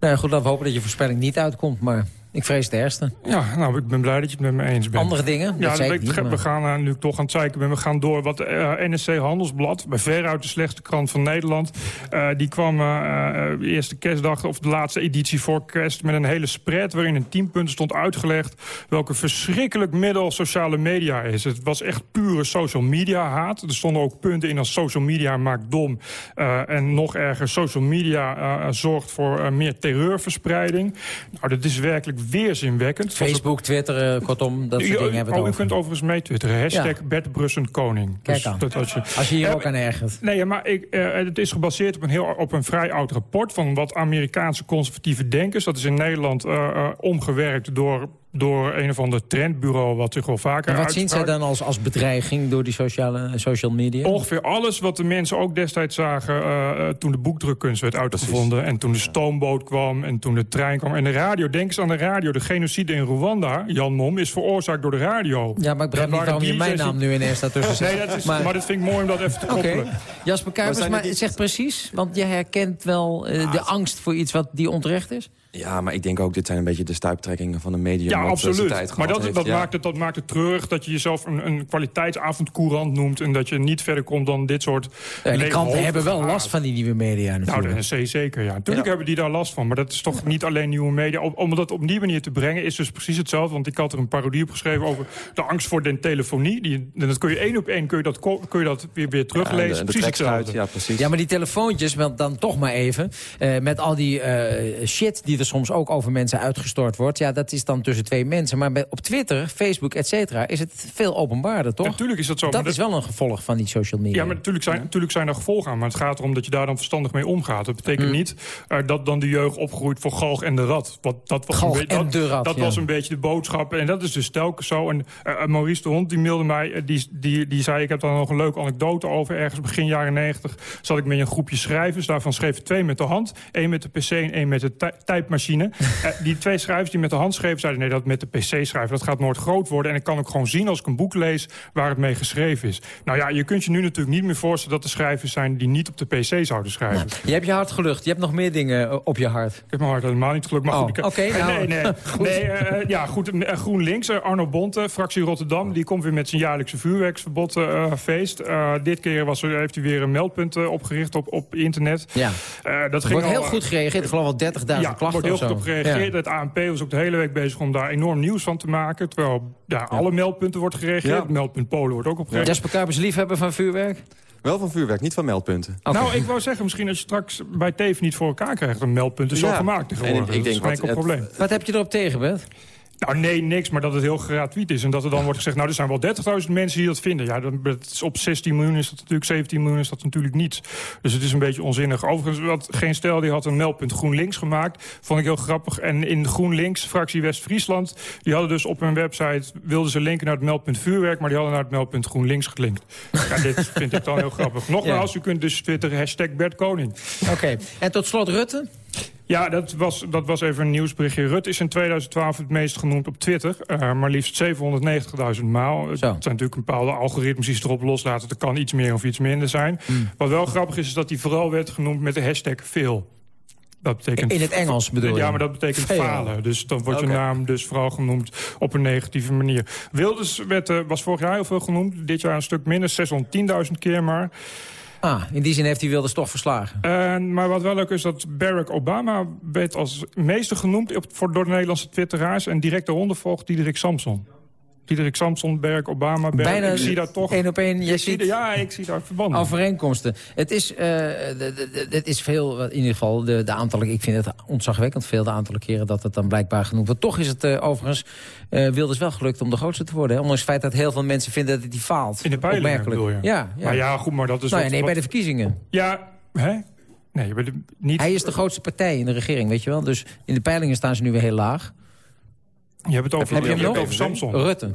Nou ja, goed, laten we hopen dat je voorspelling niet uitkomt, maar... Ik vrees het ergste. Ja, nou, ik ben blij dat je het met me eens bent. Andere dingen? Ja, Dat zei ik we, gaan uh, nu toch aan het zeiken. We gaan door wat eh, NSC Handelsblad, bij veruit de slechtste krant van Nederland... eh, die kwam eh, eh, eerste kerstdag, of de laatste editie voor kerst... met een hele spread waarin in tien punten stond uitgelegd... welke verschrikkelijk middel sociale media is. Het was echt pure social media haat. Er stonden ook punten in als social media maakt dom. eh, en nog erger, social media eh, zorgt voor eh, meer terreurverspreiding. Nou, dat is werkelijk weerzinwekkend. Facebook, Twitter, eh, kortom, dat soort Ja, dingen hebben we oh, u kunt over. overigens mee twitteren. Hashtag Bert Brussen Koning. Kijk Dus aan. dat als, je, Als je hier Eh, ook aan ergert. Nee, ja, maar ik, eh, het is gebaseerd op een, heel, op een vrij oud rapport... van wat Amerikaanse conservatieve denkers. Dat is in Nederland omgewerkt door, door een of ander trendbureau... wat zich wel vaker En wat zien zij dan als, als bedreiging door die sociale, social media? Ongeveer alles wat de mensen ook destijds zagen... eh, eh, toen de boekdrukkunst werd uitgevonden... en toen de stoomboot kwam en toen de trein kwam... en de radio, denk eens aan de radio. De genocide in Rwanda, Jan Mom, is veroorzaakt door de radio. Ja, maar ik begrijp niet waarom je mijn naam nu ineens daartussen zet. Nee, dat is, maar, dat vind ik mooi om dat even te koppelen. Jasper Kuipers, maar zeg precies, want je herkent wel eh, de angst voor iets wat die onterecht is? Ja, maar ik denk ook, dit zijn een beetje de stuiptrekkingen van de medium. Ja, eh, absoluut. tijd Maar dat, heeft. dat, Ja. maakt het, dat maakt het treurig dat je jezelf een, een kwaliteitsavondcourant noemt... en dat je niet verder komt dan dit soort... Ja, die lege kranten hebben wel last van die nieuwe media Nou, de natuurlijk. NRC zeker, ja. Natuurlijk Ja. hebben die daar last van. Maar dat is toch niet alleen nieuwe media. Om, om dat op die manier te brengen is dus precies hetzelfde. Want ik had er een parodie op geschreven over de angst voor de telefonie. Die, en dat kun je één op één kun je dat, kun je dat weer, weer teruglezen. Ja, de- de precies hetzelfde. ja, precies. Ja, maar die telefoontjes, want dan toch maar even... eh, met al die eh, shit die soms ook over mensen uitgestort wordt... ja, dat is dan tussen twee mensen. Maar bij, op Twitter, Facebook, et cetera... is het veel openbaarder, toch? Natuurlijk is dat zo. Dat maar is wel een gevolg van die social media. Ja, maar natuurlijk zijn, natuurlijk zijn er gevolgen aan. Maar het gaat erom dat je daar dan verstandig mee omgaat. Dat betekent Mm. niet eh, dat dan de jeugd opgroeit voor galg en de rat. Wat, dat was Galg een en dat, de rat, Dat ja. was een beetje de boodschap. En dat is dus telkens zo. En eh, eh, Maurice de Hond, die mailde mij, die, die, die zei... ik heb daar nog een leuke anekdote over. Ergens begin jaren negentig zat ik met een groepje schrijvers. Daarvan schreven twee met de hand. één met de pc en één met de ty- Eh, die twee schrijvers die met de hand schreven... zeiden nee, dat met de pc schrijven, dat gaat nooit groot worden. En ik kan ook gewoon zien als ik een boek lees... waar het mee geschreven is. Nou ja, je kunt je nu natuurlijk niet meer voorstellen... dat er schrijvers zijn die niet op de pc zouden schrijven. Je hebt je hart gelucht. Je hebt nog meer dingen eh, op je hart. Ik heb mijn hart helemaal niet gelukt. Maar Oh, goed, oké, eh, nou, nee, nee. goed. nee eh, ja, goed. GroenLinks, Arno Bonte, fractie Rotterdam... die komt weer met zijn jaarlijkse vuurwerksverbod eh, feest. Eh, dit keer was er, heeft hij weer een meldpunt opgericht op, op internet. Ja. Eh, dat ging wordt al, heel goed gereageerd. Ik geloof al 30.000 ja, er klachten wordt heel goed op gereageerd. Ja. Het ANP was ook de hele week bezig om daar enorm nieuws van te maken. Terwijl ja, alle meldpunten wordt gereageerd. Meldpunt Polen wordt ook op gereageerd. Jasper Kuipers, liefhebber van vuurwerk? Wel van vuurwerk, niet van meldpunten. Nou, ik wou zeggen, misschien als je straks bij Teven niet voor elkaar krijgt... een meldpunt is Ja. zo gemaakt tegenwoordig. En ik- ik dat is denk geen probleem. Wat heb je erop tegen, Bert? Nou, nee, niks, maar dat het heel gratuit is. En dat er dan wordt gezegd, nou, er zijn wel 30.000 mensen die dat vinden. Ja, dat is op 16 miljoen is dat natuurlijk, 17 miljoen is dat natuurlijk niets. Dus het is een beetje onzinnig. Overigens, wat, geen stel die had een meldpunt GroenLinks gemaakt. Vond ik heel grappig. En in GroenLinks, fractie West-Friesland... die hadden dus op hun website, wilden ze linken naar het meldpunt vuurwerk... maar die hadden naar het meldpunt GroenLinks gelinkt. Ja, dit vind ik dan heel grappig. Nogmaals, u kunt dus twitteren, hashtag Bert Koning. Oké. En tot slot Rutte? Ja, dat was, dat was even een nieuwsberichtje. Rutte is in 2012 het meest genoemd op Twitter. eh, maar liefst 790.000 maal. Het zijn natuurlijk een bepaalde algoritmes die ze erop loslaten. Er kan iets meer of iets minder zijn. Hmm. Wat wel grappig is, is dat hij vooral werd genoemd met de hashtag veel. Dat betekent In het Engels bedoel je? Ja, maar dat betekent Veel. falen. Dus dan wordt je naam dus vooral genoemd op een negatieve manier. Wilders werd, eh, was vorig jaar heel veel genoemd. Dit jaar een stuk minder, 610.000 keer maar. Ah, in die zin heeft hij Wilders toch verslagen. En, maar wat wel leuk is, dat Barack Obama werd als meeste genoemd op, voor, door de Nederlandse twitteraars. En direct daaronder volgt Diederik Samson. Diederik Samson, Barack Obama. Barack, Bijna ik zie daar toch... één op één. Je ziet ja, ik zie daar verbanden. overeenkomsten. Het is, eh, het is veel, in ieder geval, de, de aantallen... Ik vind het ontzagwekkend veel, de aantallen keren dat het dan blijkbaar genoemd wordt. Toch is het eh, overigens eh Wilders wel gelukt om de grootste te worden. Hè? Ondanks het feit dat heel veel mensen vinden dat hij faalt. In de peilingen bedoel je? Ja, ja. Maar ja, goed, maar dat is... nou wat- nee, bij de verkiezingen. Ja, hè? Nee, niet... Hij is de grootste partij in de regering, weet je wel. Dus in de peilingen staan ze nu weer heel laag. Je hebt het over, Heb je hem hebt nog? over Samson. Rutte.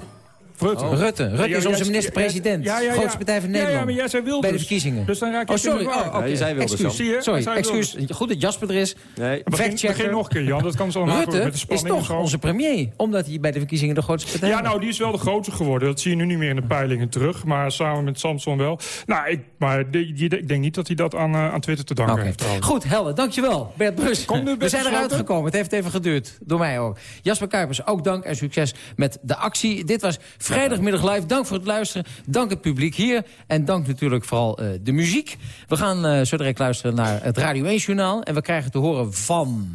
Rutte. Oh, Rutte. Rutte Ja, is onze minister-president. ja, ja, ja. Grootste partij van Ja, ja, Nederland. maar jij zei Wilders. Bij de verkiezingen. Dus dan raak je oh, sorry. Oh, oké. Ja, je Excuus. Sorry, excuus. Goed dat Jasper er is. Nee. Begin, begin nog een keer, Jan. Dat kan zo Rutte met de is spanning toch onze premier. Omdat hij bij de verkiezingen de grootste partij Ja, nou, die is wel de grootste geworden. Dat zie je nu niet meer in de peilingen terug. Maar samen met Samson wel. Nou, ik, maar die, die- ik denk niet dat hij dat aan, eh, aan Twitter te danken heeft trouwens. Goed, helder. Dankjewel, Bert Brus. Komt nu We zijn eruit gekomen. Het heeft even geduurd. Door mij ook. Jasper Kuipers, ook dank en succes met de actie. Dit was vrijdagmiddag live. Dank voor het luisteren. Dank het publiek hier. En dank natuurlijk vooral eh, de muziek. We gaan eh, zo direct luisteren naar het Radio 1-journaal. En we krijgen te horen van...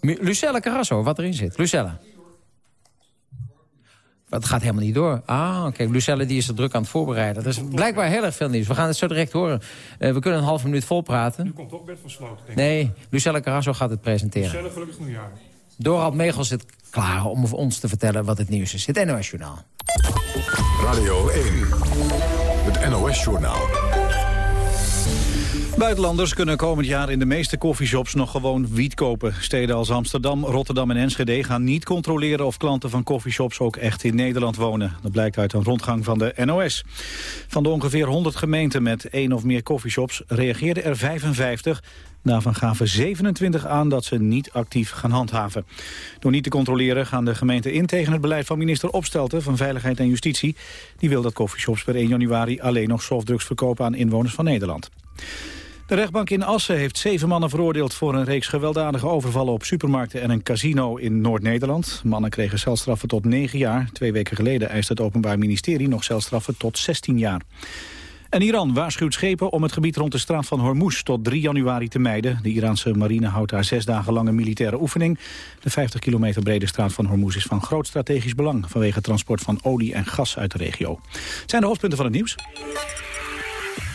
Lucella Carrasso, wat erin zit. Lucella. Het gaat helemaal niet door. Ah, kijk, Lucelle die is er druk aan het voorbereiden. Dat is blijkbaar heel erg veel nieuws. We gaan het zo direct horen. Eh, we kunnen een halve minuut vol praten. Nu komt toch Bert van Sloten, denk ik. Nee, Lucelle Carrasso gaat het presenteren. Zelf gelukkig nieuwjaar. Dorald Megel zit klaar om ons te vertellen wat het nieuws is. Het NOS Journaal. Radio 1. Het NOS-journaal. Buitenlanders kunnen komend jaar in de meeste koffieshops nog gewoon wiet kopen. Steden als Amsterdam, Rotterdam en Enschede gaan niet controleren of klanten van koffieshops ook echt in Nederland wonen. Dat blijkt uit een rondgang van de NOS. Van de ongeveer 100 gemeenten met één of meer koffieshops reageerden er 55. Daarvan gaven 27 aan dat ze niet actief gaan handhaven. Door niet te controleren gaan de gemeenten in tegen het beleid van minister Opstelten van Veiligheid en Justitie. Die wil dat koffieshops per 1 januari alleen nog softdrugs verkopen aan inwoners van Nederland. De rechtbank in Assen heeft zeven mannen veroordeeld voor een reeks gewelddadige overvallen op supermarkten en een casino in Noord-Nederland. Mannen kregen celstraffen tot negen jaar. Twee weken geleden eiste het Openbaar Ministerie nog celstraffen tot 16 jaar. En Iran waarschuwt schepen om het gebied rond de straat van Hormuz tot 3 januari te mijden. De Iraanse marine houdt daar zes dagen lange militaire oefening. De 50 kilometer brede straat van Hormuz is van groot strategisch belang... vanwege het transport van olie en gas uit de regio. Het zijn de hoofdpunten van het nieuws.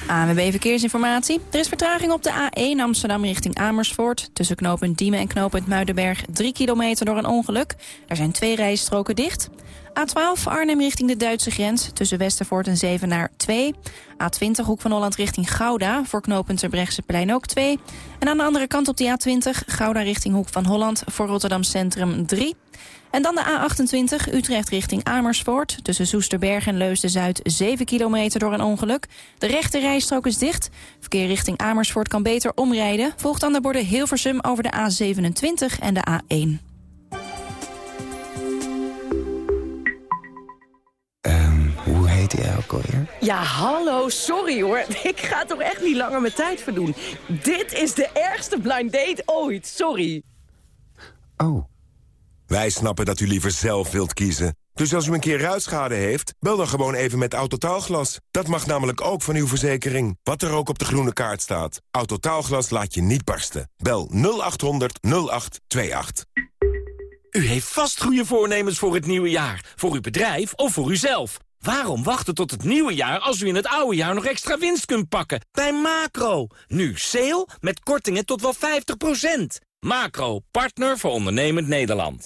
ANWB Verkeersinformatie. Er is vertraging op de A1 Amsterdam richting Amersfoort. Tussen knooppunt Diemen en knooppunt Muidenberg 3 kilometer door een ongeluk. Er zijn twee rijstroken dicht. A12 Arnhem richting de Duitse grens. Tussen Westervoort en Zevenaar 2. A20 Hoek van Holland richting Gouda. Voor knooppunt Terbrechtseplein ook 2. En aan de andere kant op de A20 Gouda richting Hoek van Holland. Voor Rotterdam Centrum 3. En dan de A28 Utrecht richting Amersfoort. Tussen Soesterberg en Leusden-Zuid 7 kilometer door een ongeluk. De rechte rijstrook is dicht. Verkeer richting Amersfoort kan beter omrijden. Volgt dan de borden Hilversum over de A27 en de A1. Hoe heet hij ook alweer? Ja, hallo, sorry hoor. Ik ga toch echt niet langer mijn tijd verdoen. Dit is de ergste blind date ooit, sorry. Oh. Wij snappen dat u liever zelf wilt kiezen. Dus als u een keer ruitschade heeft, bel dan gewoon even met Autotaalglas. Dat mag namelijk ook van uw verzekering. Wat er ook op de groene kaart staat. Autotaalglas laat je niet barsten. Bel 0800 0828. U heeft vast goede voornemens voor het nieuwe jaar. Voor uw bedrijf of voor uzelf. Waarom wachten tot het nieuwe jaar als u in het oude jaar nog extra winst kunt pakken? Bij Macro. Nu sale met kortingen tot wel 50%. Macro, partner voor ondernemend Nederland.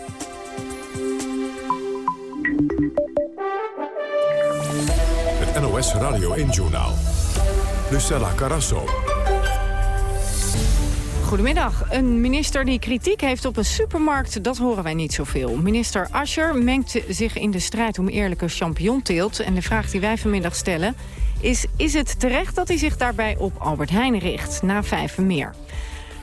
NOS Radio 1-journaal. Lucella Carasso. Goedemiddag. Een minister die kritiek heeft op een supermarkt, dat horen wij niet zoveel. Minister Ascher mengt zich in de strijd om eerlijke champignonteelt. En de vraag die wij vanmiddag stellen is... is het terecht dat hij zich daarbij op Albert Heijn richt, na vijf en meer?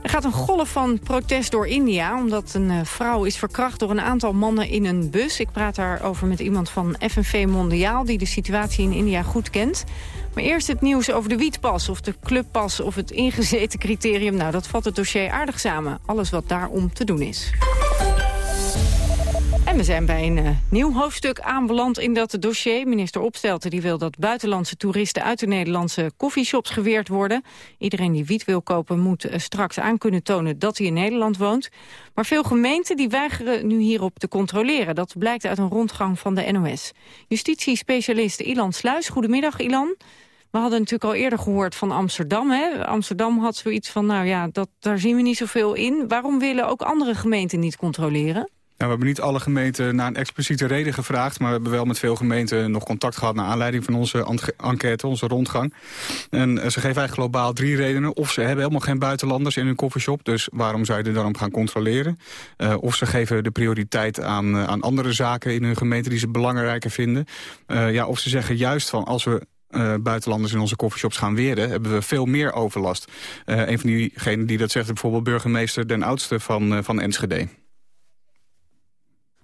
Er gaat een golf van protest door India... omdat een eh, vrouw is verkracht door een aantal mannen in een bus. Ik praat daarover met iemand van FNV Mondiaal... die de situatie in India goed kent. Maar eerst het nieuws over de wietpas of de clubpas... of het ingezeten criterium. Nou, dat vat het dossier aardig samen. Alles wat daarom te doen is. En we zijn bij een eh, nieuw hoofdstuk aanbeland in dat dossier. Minister Opstelten die wil dat buitenlandse toeristen uit de Nederlandse koffieshops geweerd worden. Iedereen die wiet wil kopen moet eh, straks aan kunnen tonen dat hij in Nederland woont. Maar veel gemeenten die weigeren nu hierop te controleren. Dat blijkt uit een rondgang van de NOS. Justitiespecialist Ilan Sluis, goedemiddag Ilan. We hadden natuurlijk al eerder gehoord van Amsterdam. Hè? Amsterdam had zoiets van, nou ja, dat, daar zien we niet zoveel in. Waarom willen ook andere gemeenten niet controleren? We hebben niet alle gemeenten naar een expliciete reden gevraagd... maar we hebben wel met veel gemeenten nog contact gehad... naar aanleiding van onze enquête, onze rondgang. En eh, ze geven eigenlijk globaal drie redenen. Of ze hebben helemaal geen buitenlanders in hun koffieshop... dus waarom zou je er dan op gaan controleren? Uh, of ze geven de prioriteit aan, uh, aan andere zaken in hun gemeente... die ze belangrijker vinden. ja, of ze zeggen juist van als we buitenlanders in onze coffeeshops gaan weren... hebben we veel meer overlast. Uh, een van diegenen die dat zegt bijvoorbeeld burgemeester Den Oudste van, van Enschede.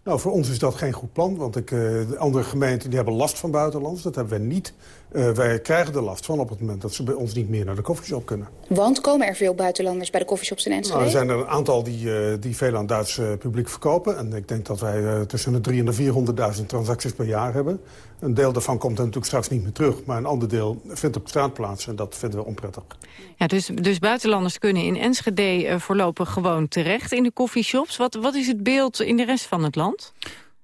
Nou, voor ons is dat geen goed plan, want ik, de andere gemeenten die hebben last van buitenlanders. Dat hebben wij niet. Uh, wij krijgen er last van op het moment dat ze bij ons niet meer naar de koffieshop kunnen. Want komen er veel buitenlanders bij de koffieshops in Enschede? Nou, er zijn er een aantal die, uh, die veel aan het Duits uh, publiek verkopen. En ik denk dat wij tussen de 300.000 en 400.000 transacties per jaar hebben. Een deel daarvan komt er natuurlijk straks niet meer terug. Maar een ander deel vindt op straat plaats en dat vinden we onprettig. Ja, dus, dus buitenlanders kunnen in Enschede voorlopig gewoon terecht in de koffieshops. Wat, wat is het beeld in de rest van het land?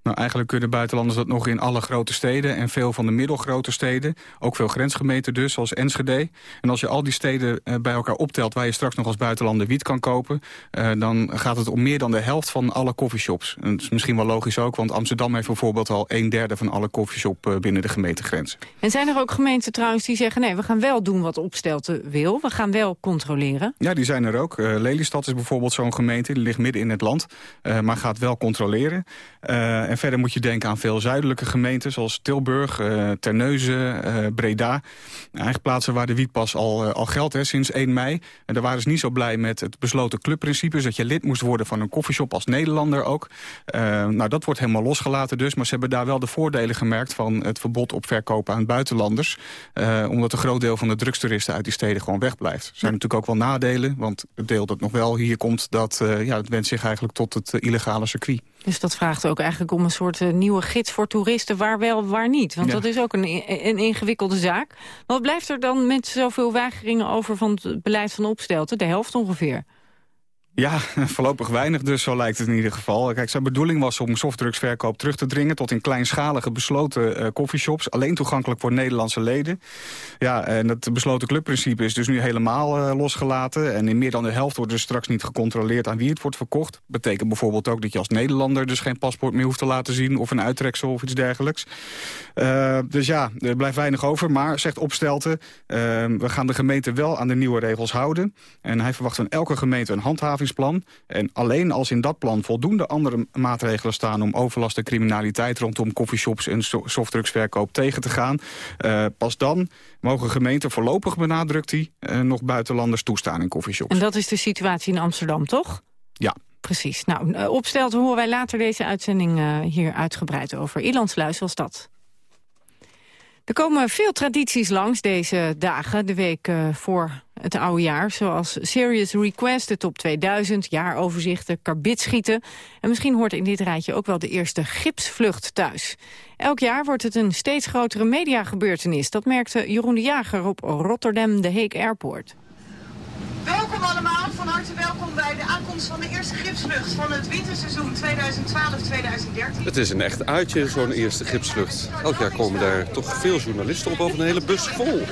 Nou, eigenlijk kunnen buitenlanders dat nog in alle grote steden... en veel van de middelgrote steden. Ook veel grensgemeenten dus, zoals Enschede. En als je al die steden uh, bij elkaar optelt... waar je straks nog als buitenlander wiet kan kopen... Uh, dan gaat het om meer dan de helft van alle coffeeshops. En dat is misschien wel logisch ook, want Amsterdam heeft bijvoorbeeld... al een derde van alle coffeeshops uh, binnen de gemeentegrens. En zijn er ook gemeenten trouwens die zeggen... nee, we gaan wel doen wat Opstelten wil, we gaan wel controleren? Ja, die zijn er ook. Lelystad is bijvoorbeeld zo'n gemeente, die ligt midden in het land... maar gaat wel controleren. En verder moet je denken aan veel zuidelijke gemeenten... zoals Tilburg, uh, Terneuzen, uh, Breda. Eigenlijk plaatsen waar de wietpas al, uh, al geldt hè, sinds 1 mei. En daar waren ze niet zo blij met het besloten clubprincipe... Dat je lid moest worden van een koffieshop als Nederlander ook. nou, dat wordt helemaal losgelaten dus. Maar ze hebben daar wel de voordelen gemerkt... van het verbod op verkopen aan buitenlanders. omdat een groot deel van de drugstoeristen uit die steden gewoon wegblijft. Er zijn natuurlijk ook wel nadelen. Want het deel dat nog wel hier komt... dat ja, het wendt zich eigenlijk tot het illegale circuit. Dus dat vraagt ook eigenlijk om een soort uh, nieuwe gids voor toeristen... waar wel, waar niet. Want ja. dat is ook een, een ingewikkelde zaak. Wat blijft er dan met zoveel weigeringen over van het beleid van Opstelten? De helft ongeveer. Ja, voorlopig weinig dus, zo lijkt het in ieder geval. Kijk, zijn bedoeling was om softdrugsverkoop terug te dringen... tot in kleinschalige besloten uh, coffeeshops. Alleen toegankelijk voor Nederlandse leden. Ja, en het besloten clubprincipe is dus nu helemaal uh, losgelaten. En in meer dan de helft wordt dus straks niet gecontroleerd aan wie het wordt verkocht. Betekent bijvoorbeeld ook dat je als Nederlander dus geen paspoort meer hoeft te laten zien... of een uittreksel of iets dergelijks. Uh, dus ja, er blijft weinig over. Maar, zegt Opstelten, we gaan de gemeente wel aan de nieuwe regels houden. En hij verwacht van elke gemeente een handhaving Plan. En alleen als in dat plan voldoende andere maatregelen staan... om overlast en criminaliteit rondom coffeeshops en softdrugsverkoop tegen te gaan... Uh, pas dan mogen gemeenten voorlopig, benadrukt hij... Uh, nog buitenlanders toestaan in coffeeshops. En dat is de situatie in Amsterdam, toch? Ja. Precies. Nou, uh, opstelt horen wij later deze uitzending hier uitgebreid over. Ilandsluis was dat. Er komen veel tradities langs deze dagen, de week uh, voor het oude jaar. Zoals Serious Request, de top 2000, jaaroverzichten, karbitschieten. En misschien hoort in dit rijtje ook wel de eerste gipsvlucht thuis. Elk jaar wordt het een steeds grotere mediagebeurtenis. Dat merkte Jeroen de Jager op Rotterdam de Hague Airport. Welkom harte bij de aankomst van de eerste gipsvlucht van het winterseizoen 2012-2013. Het is een echt uitje, zo'n eerste gipsvlucht. Elk jaar komen daar toch veel journalisten op, over een hele bus vol. Uh,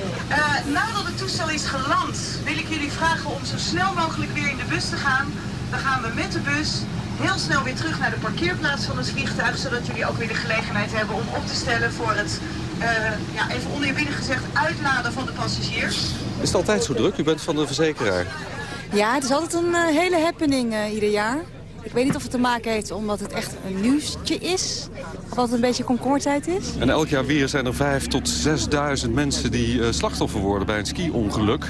nadat het toestel is geland, wil ik jullie vragen om zo snel mogelijk weer in de bus te gaan. Dan gaan we met de bus heel snel weer terug naar de parkeerplaats van het vliegtuig... zodat jullie ook weer de gelegenheid hebben om op te stellen voor het, uh, ja, even oneerbiedig gezegd, uitladen van de passagiers. Is het altijd zo druk? U bent van de verzekeraar. Ja, het is altijd een uh, hele happening uh, ieder jaar. Ik weet niet of het te maken heeft omdat het echt een nieuwsje is. Of dat het een beetje komkommertijd is. En elk jaar weer zijn er 5 tot 6.000 mensen die uh, slachtoffer worden bij een ski-ongeluk.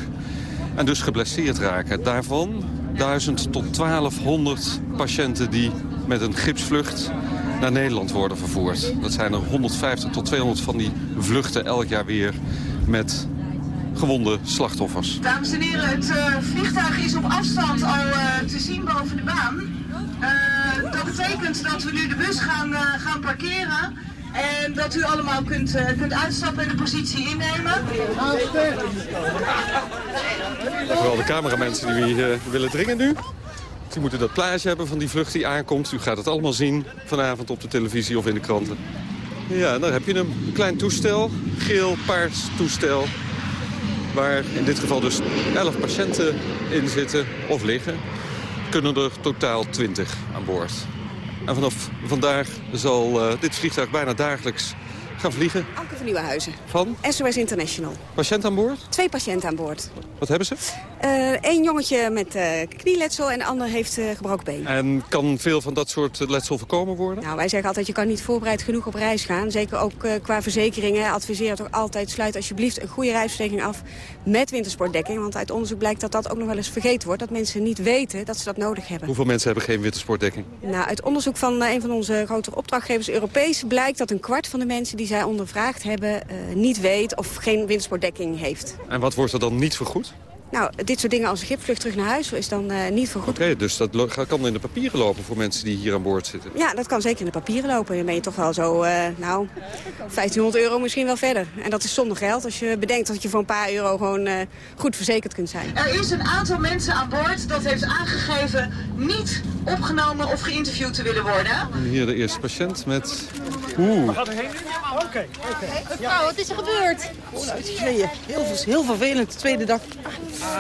En dus geblesseerd raken. Daarvan 1000 tot 1200 patiënten die met een gipsvlucht naar Nederland worden vervoerd. Dat zijn er 150 tot 200 van die vluchten elk jaar weer met gewonde slachtoffers. Dames en heren, het uh, vliegtuig is op afstand al uh, te zien boven de baan. Eh, dat betekent dat we nu de bus gaan, eh, gaan parkeren. En dat u allemaal kunt, eh, kunt uitstappen en de positie innemen. Vooral de cameramensen die willen dringen nu. Die moeten dat plaatje hebben van die vlucht die aankomt. U gaat het allemaal zien vanavond op de televisie of in de kranten. Ja, dan heb je hem. Een klein toestel, geel-paars toestel. Waar in dit geval dus 11 patiënten in zitten of liggen. Kunnen er totaal 20 aan boord. En vanaf vandaag zal uh, dit vliegtuig bijna dagelijks gaan vliegen. Anke van Nieuwenhuizen. Van? SOS International. Patiënt aan boord? Twee patiënten aan boord. Wat hebben ze? Eén uh, jongetje met uh, knieletsel en de ander heeft gebroken been. En kan veel van dat soort letsel voorkomen worden? Nou, wij zeggen altijd, je kan niet voorbereid genoeg op reis gaan. Zeker ook qua verzekeringen. Adviseren toch altijd, sluit alsjeblieft een goede reisverzekering af met wintersportdekking. Want uit onderzoek blijkt dat dat ook nog wel eens vergeten wordt. Dat mensen niet weten dat ze dat nodig hebben. Hoeveel mensen hebben geen wintersportdekking? Nou, uit onderzoek van een van onze grotere opdrachtgevers, Europees, blijkt dat een kwart van de mensen die zij ondervraagd hebben... Uh, niet weet of geen wintersportdekking heeft. En wat wordt er dan niet vergoed? Nou, dit soort dingen als een gipvlucht terug naar huis is dan uh, niet vergoed. Oké, okay, dus dat kan in de papieren lopen voor mensen die hier aan boord zitten? Ja, dat kan zeker in de papieren lopen. Dan ben je toch wel zo, uh, nou, 1500 euro misschien wel verder. En dat is zonder geld als je bedenkt dat je voor een paar euro gewoon uh, goed verzekerd kunt zijn. Er is een aantal mensen aan boord dat heeft aangegeven niet opgenomen of geïnterviewd te willen worden. En hier de eerste patiënt met... Oeh. Waar gaat u heen? Oké, oké. Mevrouw, wat is er gebeurd? Gewoon uitgereden. Heel, heel vervelend, de tweede dag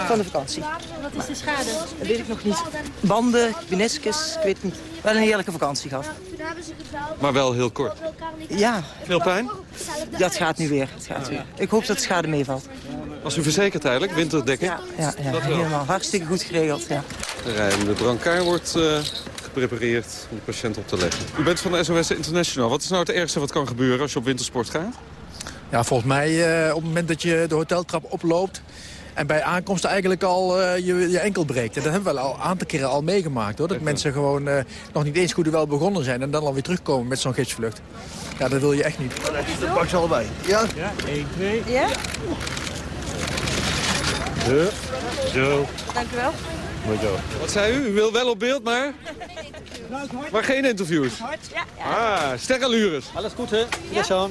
van de vakantie. Wat is de schade? Dat weet ik nog niet. Banden, binescus, ik weet het niet. Wel een heerlijke vakantie gehad. Maar wel heel kort. Ja. Veel pijn? Dat gaat nu weer. Het gaat weer. Ik hoop dat de schade meevalt. Was u verzekerd eigenlijk, winterdekking? Ja, ja, ja helemaal. Hartstikke goed geregeld, ja. De rijdende brancard wordt uh, geprepareerd om de patiënt op te leggen. U bent van de SOS International. Wat is nou het ergste wat kan gebeuren als je op wintersport gaat? Ja, volgens mij uh, op het moment dat je de hoteltrap oploopt... En bij aankomst eigenlijk al uh, je, je enkel breekt. En dat hebben we wel al een aantal keren al meegemaakt. hoor. Dat mensen gewoon uh, nog niet eens goed wel begonnen zijn... en dan alweer terugkomen met zo'n gidsvlucht. Ja, dat wil je echt niet. Dat pak ze allebei. Ja? Ja, 1, 2. Ja? Zo. Zo. Dank u wel. Wat zei u? U wil wel op beeld, maar... Maar geen interviews? Ah, sterrenlures. Alles goed, hè? Ja, zo.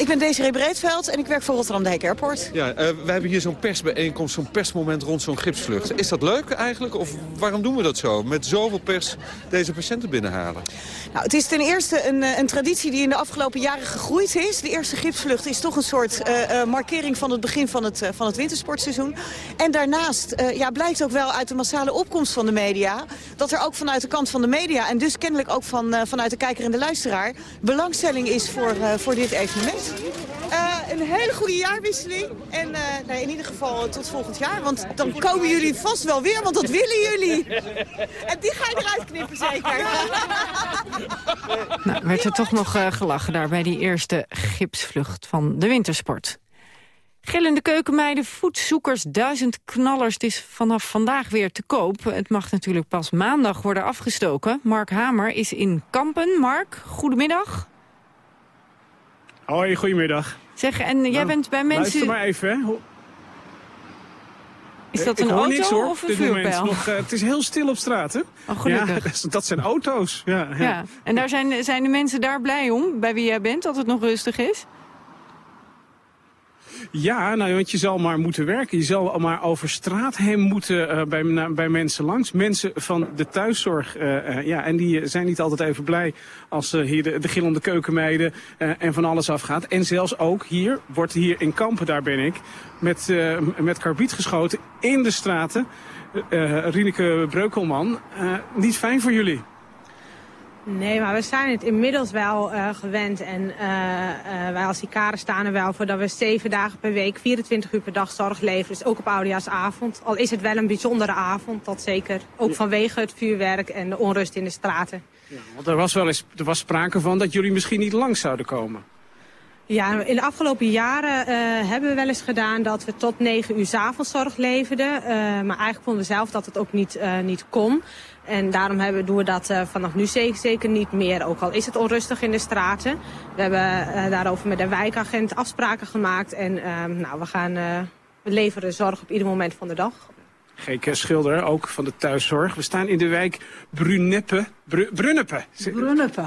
Ik ben Desiree Breedveld en ik werk voor Rotterdam Dijk Airport. Ja, uh, we hebben hier zo'n persbijeenkomst, zo'n persmoment rond zo'n gipsvlucht. Is dat leuk eigenlijk? Of waarom doen we dat zo? Met zoveel pers deze patiënten binnenhalen? Nou, het is ten eerste een, een traditie die in de afgelopen jaren gegroeid is. De eerste gipsvlucht is toch een soort uh, uh, markering van het begin van het, van het wintersportseizoen. En daarnaast ja, blijkt ook wel uit de massale opkomst van de media... dat er ook vanuit de kant van de media en dus kennelijk ook van, vanuit de kijker en de luisteraar... belangstelling is voor, voor dit evenement. Uh, een hele goede jaarwisseling. En nou, in ieder geval tot volgend jaar. Want dan komen jullie vast wel weer, want dat willen jullie. En die ga je eruit knippen zeker. Nou, werd er toch nog gelachen daar bij die eerste gipsvlucht van de wintersport. Gillende keukenmeiden, voedzoekers, duizend knallers. Het is vanaf vandaag weer te koop. Het mag natuurlijk pas maandag worden afgestoken. Mark Hamer is in Kampen. Mark, goedemiddag. Hoi, goedemiddag. Zeg, en jij Nou, bent bij mensen... Luister maar even, hè. Is dat Ik een hoor auto niks, hoor, of een vuurpijl? nog, eh, het is heel stil op straat, hè? Oh, gelukkig. Ja, dat, dat zijn auto's. Ja, ja. Ja, en daar zijn, zijn de mensen daar blij om, bij wie jij bent, dat het nog rustig is? Ja, nou, want je zal maar moeten werken. Je zal maar over straat heen moeten eh, bij, bij mensen langs. Mensen van de thuiszorg. eh, eh, ja, en die zijn niet altijd even blij als hier de, de gillende keukenmeiden en van alles afgaat. En zelfs ook hier, wordt hier in Kampen, daar ben ik, met, met karbiet geschoten in de straten. Rieneke Breukelman, niet fijn voor jullie. Nee, maar we zijn het inmiddels wel eh, gewend. En eh, eh, wij als Icare staan er wel voor dat we zeven dagen per week, 24 uur per dag zorg leveren. Dus ook op Oudejaarsavond. Al is het wel een bijzondere avond, dat zeker. Ook vanwege het vuurwerk en de onrust in de straten. Want er was wel eens er was sprake van dat jullie misschien niet langs zouden komen. Ja, in de afgelopen jaren eh, hebben we wel eens gedaan dat we tot 9 uur 's avonds zorg leverden. Eh, maar eigenlijk vonden we zelf dat het ook niet, eh, niet kon. En daarom hebben, doen we dat vanaf nu zeker, niet meer. Ook al is het onrustig in de straten. We hebben daarover met de wijkagent afspraken gemaakt. En eh, nou, we gaan we leveren zorg op ieder moment van de dag. G.K. Schilder, ook van de thuiszorg. We staan in de wijk Bruneppe. Brunneppe.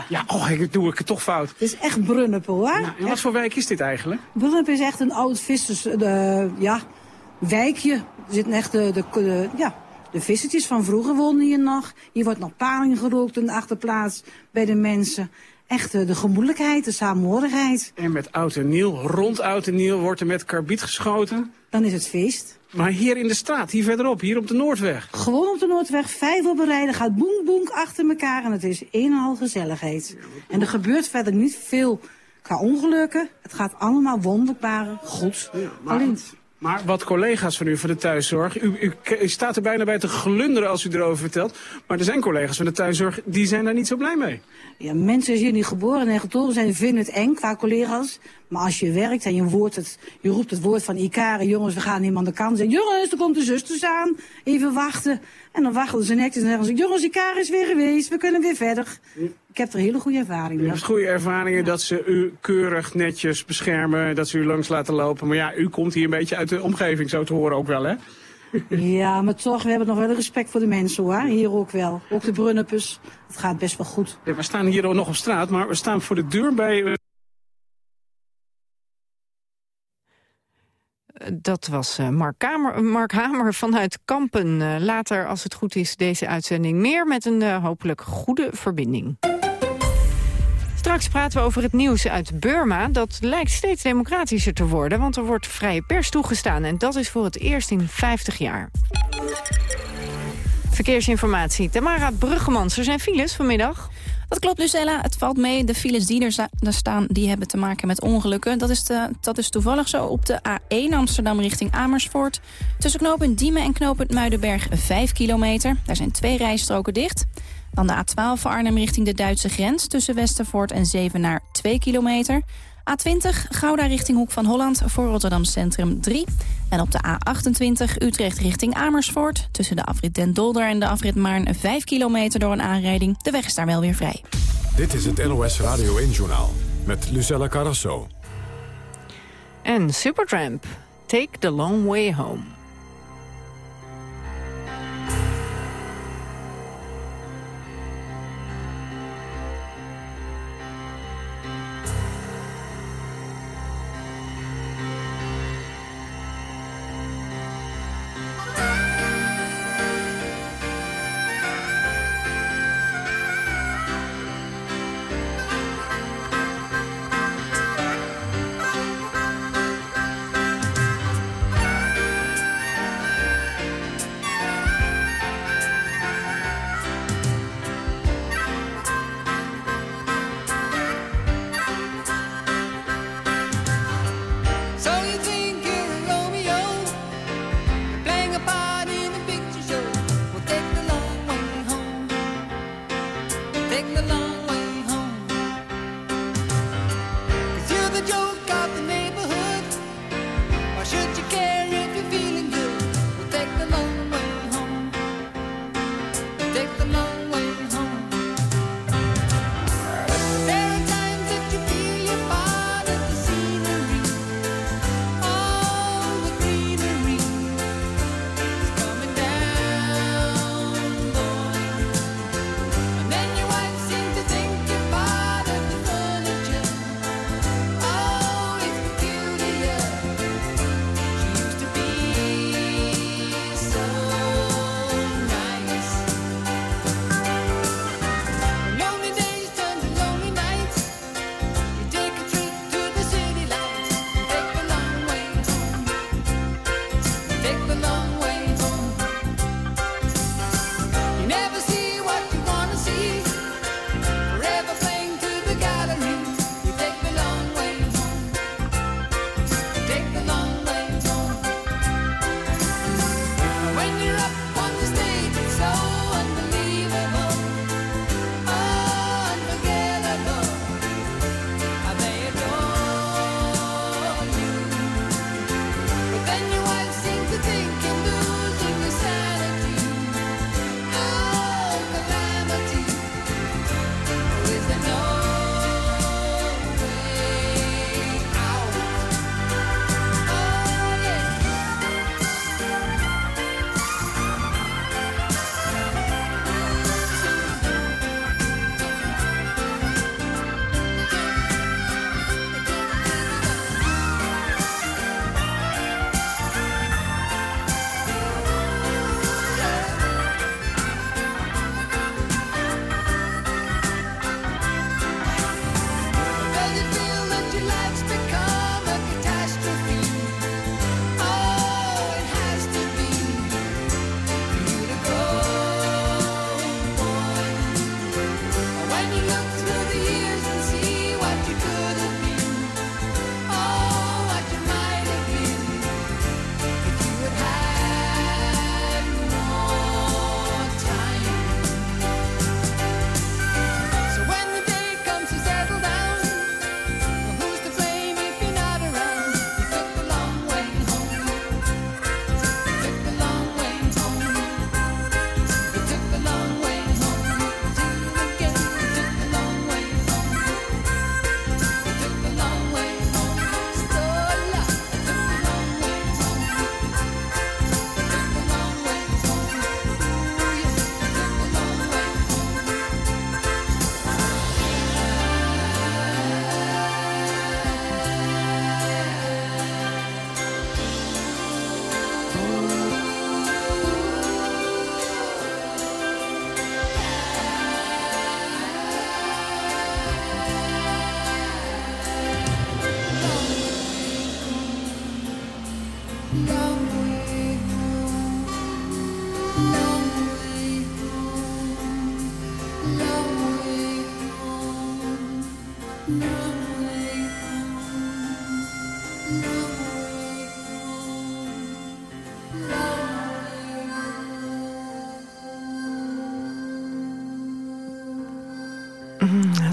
Ja, oh, ik doe ik het toch fout. Het is echt Brunneppe, hoor. Ja, en wat voor wijk is dit eigenlijk? Brunneppe is echt een oud vissers... eh, ja, wijkje. Er zitten echt de, de, de- ja, de vissertjes van vroeger wonen hier nog. Hier wordt nog paling gerookt in de achterplaats bij de mensen. Echt eh, de gemoedelijkheid, de samenhorigheid. En met Oud en Nieuw, rond Oud en Nieuw, wordt er met karbiet geschoten. Dan is het feest. Maar hier in de straat, hier verderop, hier op de Noordweg. Gewoon op de Noordweg, vijf op een rij, er gaat boem boem achter elkaar en het is een en al gezelligheid. En er gebeurt verder niet veel qua ongelukken. Het gaat allemaal wonderbare goed. Maar, Alleen, maar wat collega's van u van de thuiszorg, u, u, u staat er bijna bij te glunderen als u erover vertelt. Maar er zijn collega's van de thuiszorg, die zijn daar niet zo blij mee. ja, mensen zijn hier niet geboren en getoren zijn, vinden het eng qua collega's. Maar als je werkt en je, woord het, je roept het woord van Ikare, jongens, we gaan aan de kant. Zeggen, jongens, er komt de zusters aan, even wachten. En dan wachten ze netjes en zeggen ze, jongens, Ikare is weer geweest, we kunnen weer verder. Ik heb er hele goede ervaring U mee. goede ervaringen dat ze u keurig netjes beschermen, dat ze u langs laten lopen. Maar ja, u komt hier een beetje uit de omgeving, zo te horen ook wel, hè? Ja, maar toch, we hebben nog wel respect voor de mensen hoor. Hier ook wel. Ook de Brunneppers. Het gaat best wel goed. Ja, we staan hier nog op straat, maar we staan voor de deur bij... Dat was eh, Mark, Kamer, Mark Hamer vanuit Kampen. Eh, later, als het goed is, deze uitzending meer met een eh, hopelijk goede verbinding. Straks praten we over het nieuws uit Burma. Dat lijkt steeds democratischer te worden, want er wordt vrije pers toegestaan. En dat is voor het eerst in 50 jaar. Verkeersinformatie. Tamara Bruggemans, er zijn files vanmiddag. Dat klopt, Lucella. Het valt mee. De files die er, staan, die hebben te maken met ongelukken. Dat is, dat is toevallig zo op de A1 Amsterdam richting Amersfoort. Tussen knooppunt Diemen en knooppunt Muidenberg 5 kilometer. Daar zijn twee rijstroken dicht. Dan de A12 voor Arnhem richting de Duitse grens. Tussen Westervoort en Zevenaar 2 kilometer. A20 Gouda richting Hoek van Holland voor Rotterdam Centrum 3. En op de A28 Utrecht richting Amersfoort. Tussen de afrit Den Dolder en de afrit Maarn 5 kilometer door een aanrijding. De weg is daar wel weer vrij. Dit is het NOS Radio 1-journaal met Lucella Carrasso. En Supertramp, Take the Long Way Home.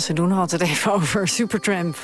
Ze doen altijd even over. Supertramp.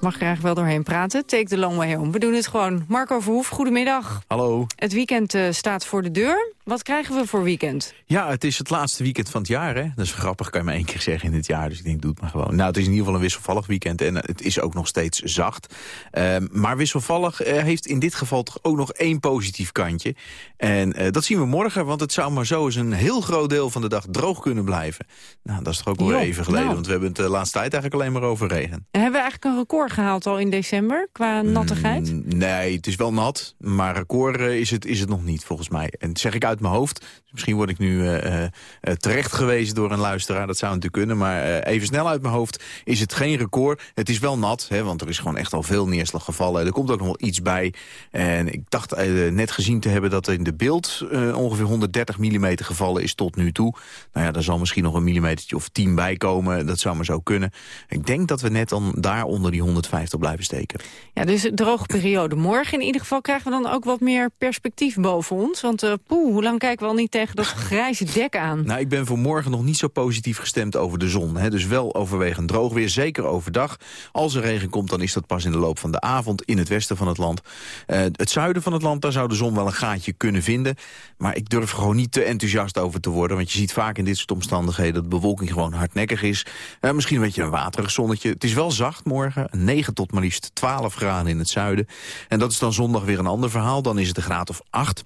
Mag eigenlijk wel doorheen praten. Take the long way home. We doen het gewoon. Marco Verhoef, goedemiddag. Hallo. Het weekend eh, staat voor de deur. Wat krijgen we voor weekend? Ja, het is het laatste weekend van het jaar. Hè? Dat is grappig, kan je maar één keer zeggen in het jaar. Dus ik denk, doe het maar gewoon. Nou, het is in ieder geval een wisselvallig weekend. En het is ook nog steeds zacht. Ehm, maar wisselvallig eh, heeft in dit geval toch ook nog één positief kantje. En eh, dat zien we morgen, want het zou maar zo eens een heel groot deel van de dag droog kunnen blijven. Nou, dat is toch ook wel even geleden. nou. Want we hebben het de laatste tijd eigenlijk alleen maar over regen. En hebben we eigenlijk een record gehaald al in december qua nattigheid? Mm, Nee, het is wel nat, maar record eh, is, het, is het nog niet volgens mij. En zeg ik uit mijn hoofd. Dus misschien word ik nu eh, eh, eh, terecht gewezen door een luisteraar. Dat zou natuurlijk kunnen, maar even snel uit mijn hoofd is het geen record. Het is wel nat, hè, want er is gewoon echt al veel neerslag gevallen. Er komt ook nog wel iets bij. En ik dacht net gezien te hebben dat in de beeld ongeveer 130 mm gevallen is tot nu toe. Nou ja, daar zal misschien nog een millimetertje of 10 bij komen. Dat zou maar zo kunnen. Ik denk dat we net dan daar onder die 150 blijven steken. Ja, dus droge periode. Morgen in ieder geval krijgen we dan ook wat meer perspectief boven ons. Want eh poeh, hoe lang kijken we niet tegen dat grijze dek aan? Nou, ik ben voor morgen nog niet zo positief gestemd over de zon. Hè. Dus wel overwegend droog weer, zeker overdag. Als er regen komt, dan is dat pas in de loop van de avond in het westen van het land. Eh, het zuiden van het land, daar zou de zon wel een gaatje kunnen vinden. Maar ik durf gewoon niet te enthousiast over te worden. Want je ziet vaak in dit soort omstandigheden dat de bewolking gewoon hardnekkig is. Eh, misschien een beetje een waterig zonnetje. Het is wel zacht morgen, 9 tot maar liefst 12 graden in het zuiden. En dat is dan zondag weer een ander verhaal. Dan is het een graad of 8.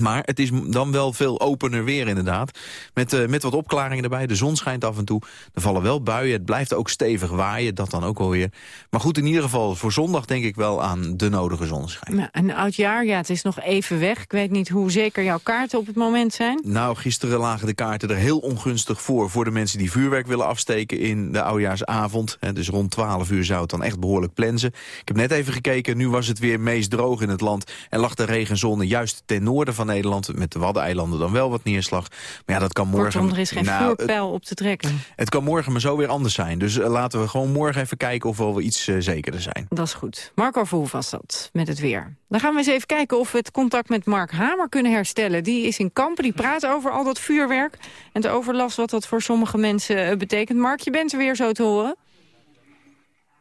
Maar het is dan wel veel opener weer inderdaad. Met, eh, met wat opklaringen erbij. De zon schijnt af en toe. Er vallen wel buien. Het blijft ook stevig waaien. Dat dan ook wel weer. Maar goed, in ieder geval voor zondag denk ik wel aan de nodige zonneschijn. Nou, een oud jaar, ja, het is nog even weg. Ik weet niet hoe zeker jouw kaarten op het moment zijn. Nou, gisteren lagen de kaarten er heel ongunstig voor... voor de mensen die vuurwerk willen afsteken in de oudejaarsavond. En dus rond 12 uur zou het dan echt behoorlijk plensen. Ik heb net even gekeken, nu was het weer meest droog in het land... en lag de regenzone juist ten noorden van Nederland... met de Waddeneilanden dan wel wat neerslag. Maar ja, dat kan morgen... Kortom, er is geen Nou, op te trekken. Het kan morgen maar zo weer anders zijn. Dus eh, laten we gewoon morgen even kijken of we wel iets eh, zekerder zijn. Dat is goed. Marco Verhoef was dat, met het weer. Dan gaan we eens even kijken of we het contact met Mark Hamer kunnen herstellen. Die is in Kampen, die praat over al dat vuurwerk... en de overlast wat dat voor sommige mensen eh, betekent. Mark, je bent er weer zo te horen.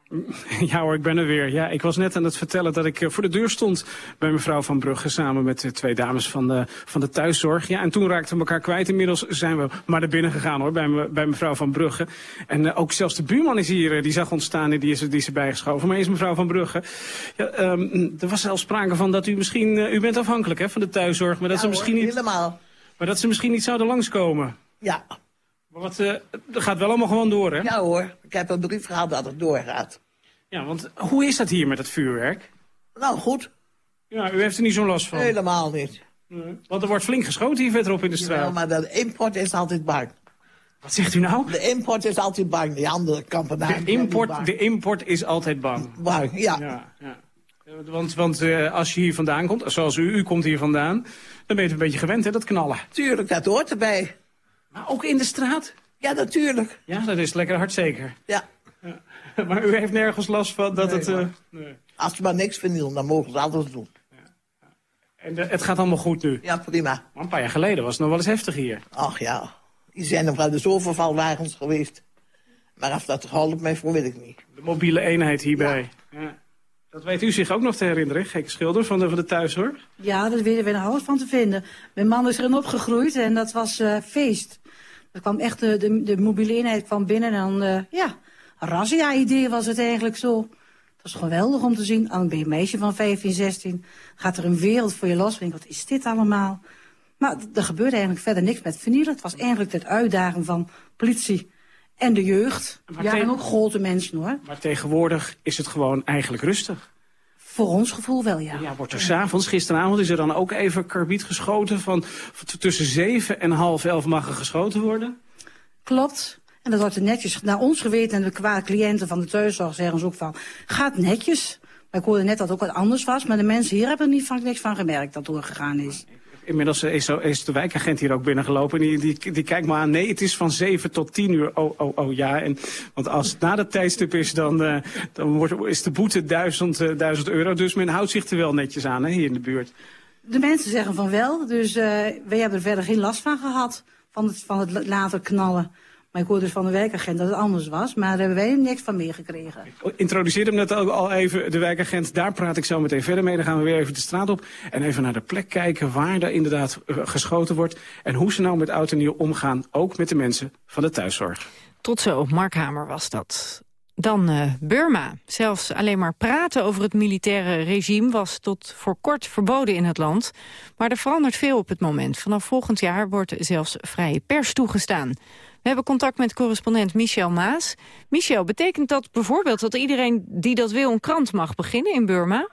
Ja hoor, ik ben er weer. Ja, ik was net aan het vertellen dat ik eh, voor de deur stond bij mevrouw Van Brugge... samen met de twee dames van de, van de thuiszorg. Ja, en toen raakten we elkaar kwijt. Inmiddels zijn we maar naar binnen gegaan hoor, bij, me, bij mevrouw Van Brugge. En eh, ook zelfs de buurman is hier, eh, die zag ons staan en die is, die is erbij geschoven. Maar is mevrouw Van Brugge. Ja, ehm, er was zelfs sprake van dat u misschien... u bent afhankelijk hè, van de thuiszorg, maar dat, ze misschien niet, helemaal. maar dat ze misschien niet zouden langskomen. Ja. Maar wat, eh, dat gaat wel allemaal gewoon door hè? Ja hoor, ik heb een brief gehad dat het doorgaat. Ja, want hoe is dat hier met het vuurwerk? Nou, goed. Ja, u heeft er niet zo'n last van. Helemaal niet. Nee. Want er wordt flink geschoten hier verderop in de straat. Ja, maar de import is altijd bang. Wat zegt u nou? De import is altijd bang, die andere kampenaar. De import, de import is altijd bang. Bang, ja. ja, ja. Want, want eh, als je hier vandaan komt, zoals u, u komt hier vandaan... dan ben je een beetje gewend, hè, dat knallen. Tuurlijk, dat hoort erbij. Maar ook in de straat? Ja, natuurlijk. Ja, dat is lekker hardzeker. Ja. Maar u heeft nergens last van dat Nee, het... eh, nee. Als ze maar niks vernielen, dan mogen ze alles doen. En eh, het gaat allemaal goed nu? Ja, prima. Maar een paar jaar geleden was het nog wel eens heftig hier. Ach ja, die zijn nog wel de zovervalwagens geweest. Maar of dat geholpen heeft, weet ik niet. De mobiele eenheid hierbij. Ja. Dat weet u zich ook nog te herinneren, gekke schilder van de, van de thuiszorg? Ja, daar weten we nog alles van te vinden. Mijn man is erin opgegroeid en dat was eh, feest. Er kwam echt de, de, de mobiele eenheid kwam binnen en dan, eh, ja, een razzia-idee was het eigenlijk zo. Het was geweldig om te zien. Dan ben je een meisje van 15, 16. Gaat er een wereld voor je los. Denk, wat is dit allemaal? Maar er gebeurde eigenlijk verder niks met vernielen. Het was eigenlijk het uitdagen van politie en de jeugd. Maar Ja, en ook grote mensen hoor. Maar tegenwoordig is het gewoon eigenlijk rustig. Voor ons gevoel wel, ja. Ja, wordt er s'avonds, gisteravond is er dan ook even karbiet geschoten van, tussen zeven en half elf mag er geschoten worden? Klopt. En dat wordt er netjes naar ons geweten. En de qua cliënten van de thuiszorg zeggen ze ook van... gaat netjes. Maar ik hoorde net dat het ook wat anders was. Maar de mensen hier hebben er niet van, niks van gemerkt dat doorgegaan is. Inmiddels is, is de wijkagent hier ook binnengelopen. En die, die, die kijkt me aan. Nee, het is van 7 tot 10 uur. Oh, oh, oh ja. En, want als het na dat tijdstip is, dan, eh, dan wordt, is de boete 1000, eh, 1000 euro. Dus men houdt zich er wel netjes aan hè, hier in de buurt. De mensen zeggen van wel. Dus eh wij hebben er verder geen last van gehad. Van het, van het later knallen. Maar ik hoorde dus van de wijkagent dat het anders was. Maar daar hebben wij niks van meegekregen. Introduceerde hem net ook al even de wijkagent. Daar praat ik zo meteen verder mee. Dan gaan we weer even de straat op. En even naar de plek kijken waar er inderdaad eh, geschoten wordt. En hoe ze nou met oud en nieuw omgaan. Ook met de mensen van de thuiszorg. Tot zo, Mark Hamer was dat. Dan uh, Burma. Zelfs alleen maar praten over het militaire regime was tot voor kort verboden in het land. Maar er verandert veel op het moment. Vanaf volgend jaar wordt zelfs vrije pers toegestaan. We hebben contact met correspondent Michel Maas. Michel, betekent dat bijvoorbeeld dat iedereen die dat wil een krant mag beginnen in Burma?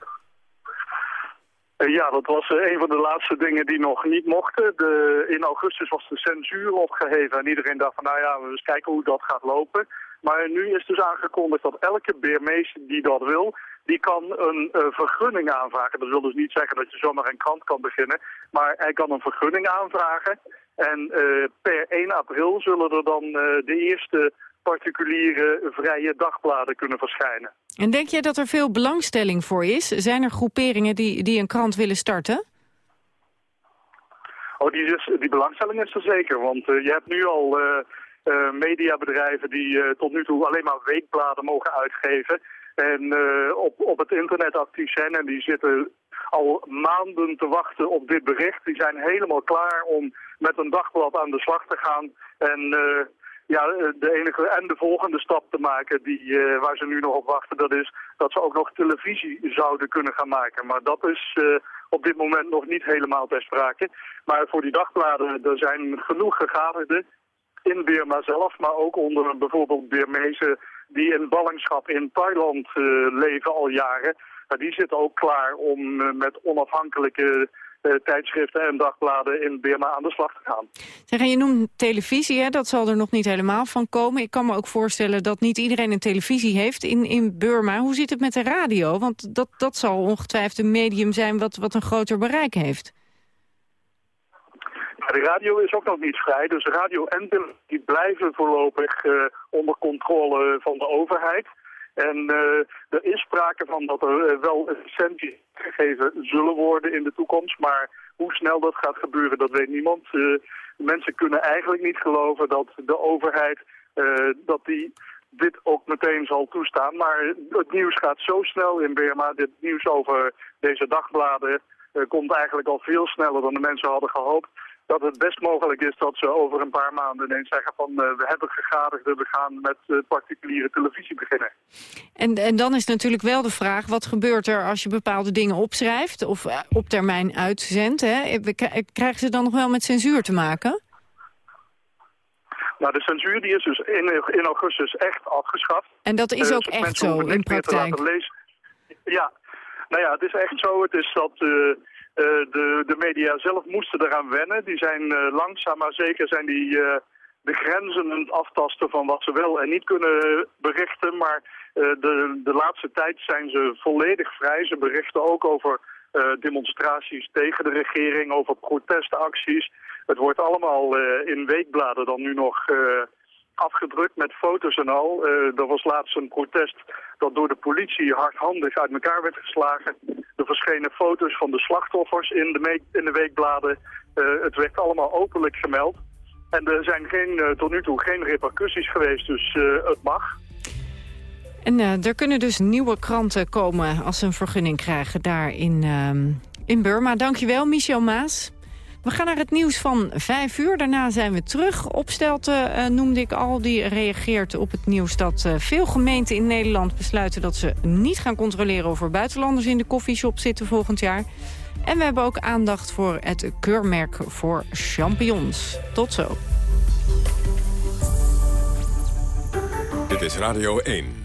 Uh, ja, dat was uh, een van de laatste dingen die nog niet mochten. De, in augustus was de censuur opgeheven en iedereen dacht van nou ja, we eens kijken hoe dat gaat lopen. Maar nu is dus aangekondigd dat elke Beermees die dat wil, die kan een uh, vergunning aanvragen. Dat wil dus niet zeggen dat je zomaar een krant kan beginnen, maar hij kan een vergunning aanvragen. En uh, per 1 april zullen er dan uh, de eerste particuliere vrije dagbladen kunnen verschijnen. En denk jij dat er veel belangstelling voor is? Zijn er groeperingen die, die een krant willen starten? Oh, die, is, die belangstelling is er zeker, want je hebt nu al... Uh, mediabedrijven die tot nu toe alleen maar weekbladen mogen uitgeven. En op, op het internet actief zijn. En die zitten al maanden te wachten op dit bericht. Die zijn helemaal klaar om met een dagblad aan de slag te gaan. En ja, de enige en de volgende stap te maken die, waar ze nu nog op wachten, dat is dat ze ook nog televisie zouden kunnen gaan maken. Maar dat is op dit moment nog niet helemaal ter sprake. Maar voor die dagbladen, er zijn genoeg gegadigden in Burma zelf, maar ook onder bijvoorbeeld Burmezen die in ballingschap in Thailand leven al jaren. Maar die zitten ook klaar om met onafhankelijke tijdschriften en dagbladen in Burma aan de slag te gaan. Zeg, en je noemt televisie, hè? dat zal er nog niet helemaal van komen. Ik kan me ook voorstellen dat niet iedereen een televisie heeft in, in Burma. Hoe zit het met de radio? Want dat, dat zal ongetwijfeld een medium zijn wat, wat een groter bereik heeft. De radio is ook nog niet vrij, dus radio en televisie blijven voorlopig uh, onder controle van de overheid. En uh, er is sprake van dat er uh, wel licenties gegeven zullen worden in de toekomst. Maar hoe snel dat gaat gebeuren, dat weet niemand. mensen kunnen eigenlijk niet geloven dat de overheid dat die dit ook meteen zal toestaan. Maar het nieuws gaat zo snel in Burma. Dit nieuws over deze dagbladen komt eigenlijk al veel sneller dan de mensen hadden gehoopt dat het best mogelijk is dat ze over een paar maanden ineens zeggen van uh, we hebben gegadigden, we gaan met uh, particuliere televisie beginnen. En, en dan is natuurlijk wel de vraag, wat gebeurt er als je bepaalde dingen opschrijft of uh, op termijn uitzendt? Hè? Krijgen ze dan nog wel met censuur te maken? Nou, de censuur die is dus in, in augustus echt afgeschaft. En dat is ook echt zo in praktijk? Ja, nou ja, het is echt zo. Het is dat... Uh, de, de media zelf moesten eraan wennen. Die zijn uh, langzaam maar zeker zijn die uh, de grenzen aan het aftasten van wat ze wel en niet kunnen berichten. Maar de, de laatste tijd zijn ze volledig vrij. Ze berichten ook over demonstraties tegen de regering, over protestacties. Het wordt allemaal in weekbladen dan nu nog afgedrukt met foto's en al. Uh, er was laatst een protest dat door de politie hardhandig uit elkaar werd geslagen. Er verschenen foto's van de slachtoffers in de, in de weekbladen. Uh, het werd allemaal openlijk gemeld. En er zijn geen, uh, tot nu toe geen repercussies geweest, dus het mag. En er kunnen dus nieuwe kranten komen als ze een vergunning krijgen daar in, ehm, in Burma. Dankjewel, Michel Maas. We gaan naar het nieuws van vijf uur. Daarna zijn we terug. Opstelten uh, noemde ik al. Die reageert op het nieuws dat uh, veel gemeenten in Nederland besluiten... dat ze niet gaan controleren of er buitenlanders in de koffieshop zitten volgend jaar. En we hebben ook aandacht voor het keurmerk voor champignons. Tot zo. Dit is Radio 1.